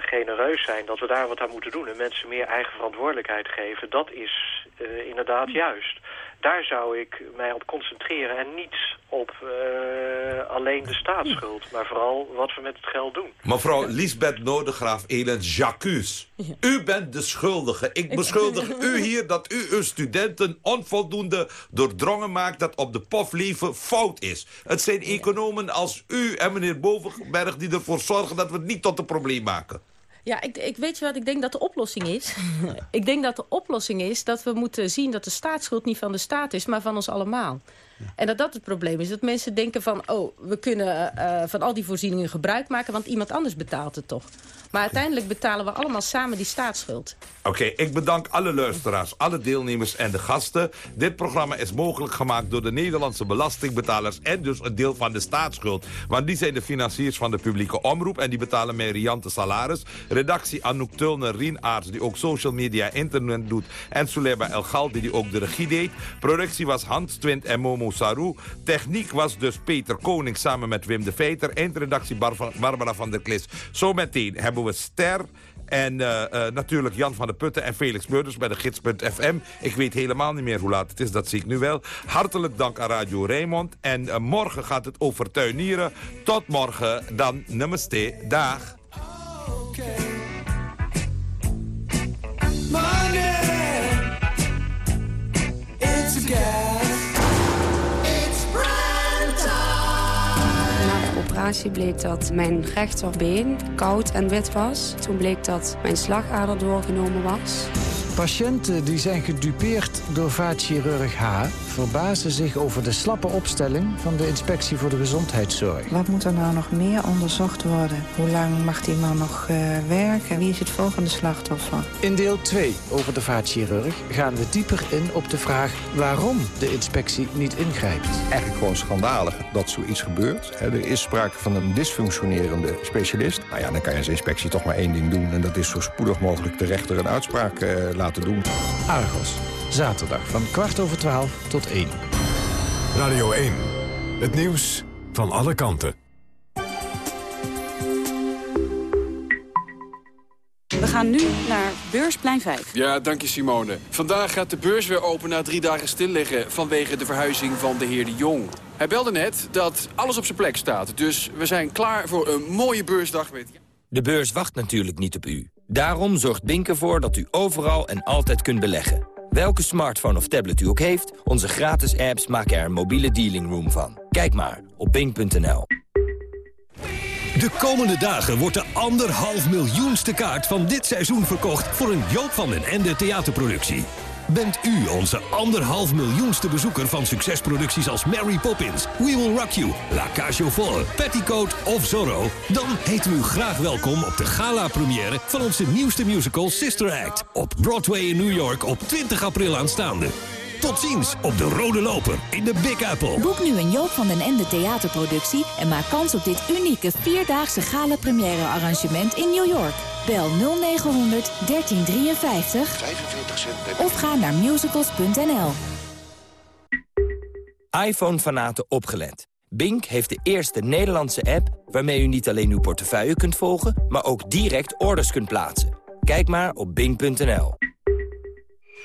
genereus zijn, dat we daar wat aan moeten doen en mensen meer eigen verantwoordelijkheid geven, dat is uh, inderdaad juist. Daar zou ik mij op concentreren en niet op uh, alleen de staatsschuld, maar vooral wat we met het geld doen. Mevrouw Lisbeth Noordegraaf Elend Jacques, u bent de schuldige. Ik beschuldig u hier dat u uw studenten onvoldoende doordrongen maakt dat op de pof leven fout is. Het zijn economen als u en meneer Bovenberg die ervoor zorgen dat we het niet tot een probleem maken. Ja, ik, ik weet je wat ik denk dat de oplossing is? ik denk dat de oplossing is dat we moeten zien dat de staatsschuld niet van de staat is, maar van ons allemaal. En dat dat het probleem is. Dat mensen denken van, oh, we kunnen uh, van al die voorzieningen gebruik maken... want iemand anders betaalt het toch. Maar uiteindelijk betalen we allemaal samen die staatsschuld. Oké, ik bedank alle luisteraars, alle deelnemers en de gasten. Dit programma is mogelijk gemaakt door de Nederlandse belastingbetalers... en dus een deel van de staatsschuld. Want die zijn de financiers van de publieke omroep... en die betalen mij riante salaris. Redactie Anouk Tulner, Rien Aarts, die ook social media internet doet... en Suleba El Galdi, die ook de regie deed. Productie was Hans Twint en Momo Techniek was dus Peter Koning samen met Wim de Veter. Eindredactie Bar Barbara van der Klis. Zometeen hebben we Ster... En uh, uh, natuurlijk Jan van der Putten en Felix Meurders bij de gids.fm. Ik weet helemaal niet meer hoe laat het is, dat zie ik nu wel. Hartelijk dank aan Radio Raymond. En uh, morgen gaat het over tuinieren. Tot morgen, dan namaste. Dag. Okay. It's a. operatie bleek dat mijn rechterbeen koud en wit was. Toen bleek dat mijn slagader doorgenomen was. Patiënten die zijn gedupeerd door vaatchirurg H... verbazen zich over de slappe opstelling van de Inspectie voor de Gezondheidszorg. Wat moet er nou nog meer onderzocht worden? Hoe lang mag die man nog uh, werken? Wie is het volgende slachtoffer? In deel 2 over de vaatchirurg gaan we dieper in op de vraag... waarom de inspectie niet ingrijpt. Eigenlijk gewoon schandalig dat zoiets gebeurt. Er is sprake van een dysfunctionerende specialist. Nou ja, dan kan je als inspectie toch maar één ding doen... en dat is zo spoedig mogelijk de rechter een uitspraak uh, laten laten doen. Argos, zaterdag van kwart over twaalf tot één. Radio 1, het nieuws van alle kanten. We gaan nu naar Beursplein 5. Ja, dank je Simone. Vandaag gaat de beurs weer open na drie dagen stilliggen... vanwege de verhuizing van de heer De Jong. Hij belde net dat alles op zijn plek staat. Dus we zijn klaar voor een mooie beursdag met... De beurs wacht natuurlijk niet op u. Daarom zorgt Bink ervoor dat u overal en altijd kunt beleggen. Welke smartphone of tablet u ook heeft, onze gratis apps maken er een mobiele dealing room van. Kijk maar op bink.nl. De komende dagen wordt de anderhalf miljoenste kaart van dit seizoen verkocht... voor een Joop van den Ende theaterproductie. Bent u onze anderhalf miljoenste bezoeker van succesproducties als Mary Poppins, We Will Rock You, La Cage aux Folles, Petticoat of Zorro? Dan heten we u graag welkom op de gala-première van onze nieuwste musical Sister Act. Op Broadway in New York op 20 april aanstaande. Tot ziens op de Rode Loper in de Big Apple. Boek nu een Joop van den Ende theaterproductie... en maak kans op dit unieke vierdaagse gala-première arrangement in New York. Bel 0900 1353 45 cent. of ga naar musicals.nl. iPhone-fanaten opgelet. Bink heeft de eerste Nederlandse app waarmee u niet alleen uw portefeuille kunt volgen... maar ook direct orders kunt plaatsen. Kijk maar op bink.nl.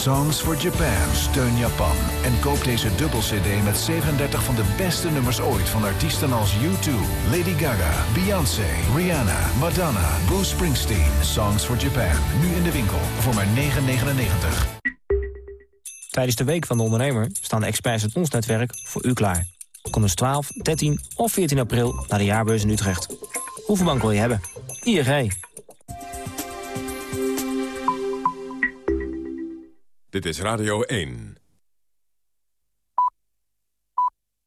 Songs for Japan, steun Japan. En koop deze dubbel-cd met 37 van de beste nummers ooit... van artiesten als U2, Lady Gaga, Beyoncé, Rihanna, Madonna, Bruce Springsteen. Songs for Japan, nu in de winkel voor maar 9,99. Tijdens de Week van de Ondernemer staan de experts uit ons netwerk voor u klaar. Kom dus 12, 13 of 14 april naar de jaarbeurs in Utrecht. Hoeveel bank wil je hebben? ING. Dit is Radio 1.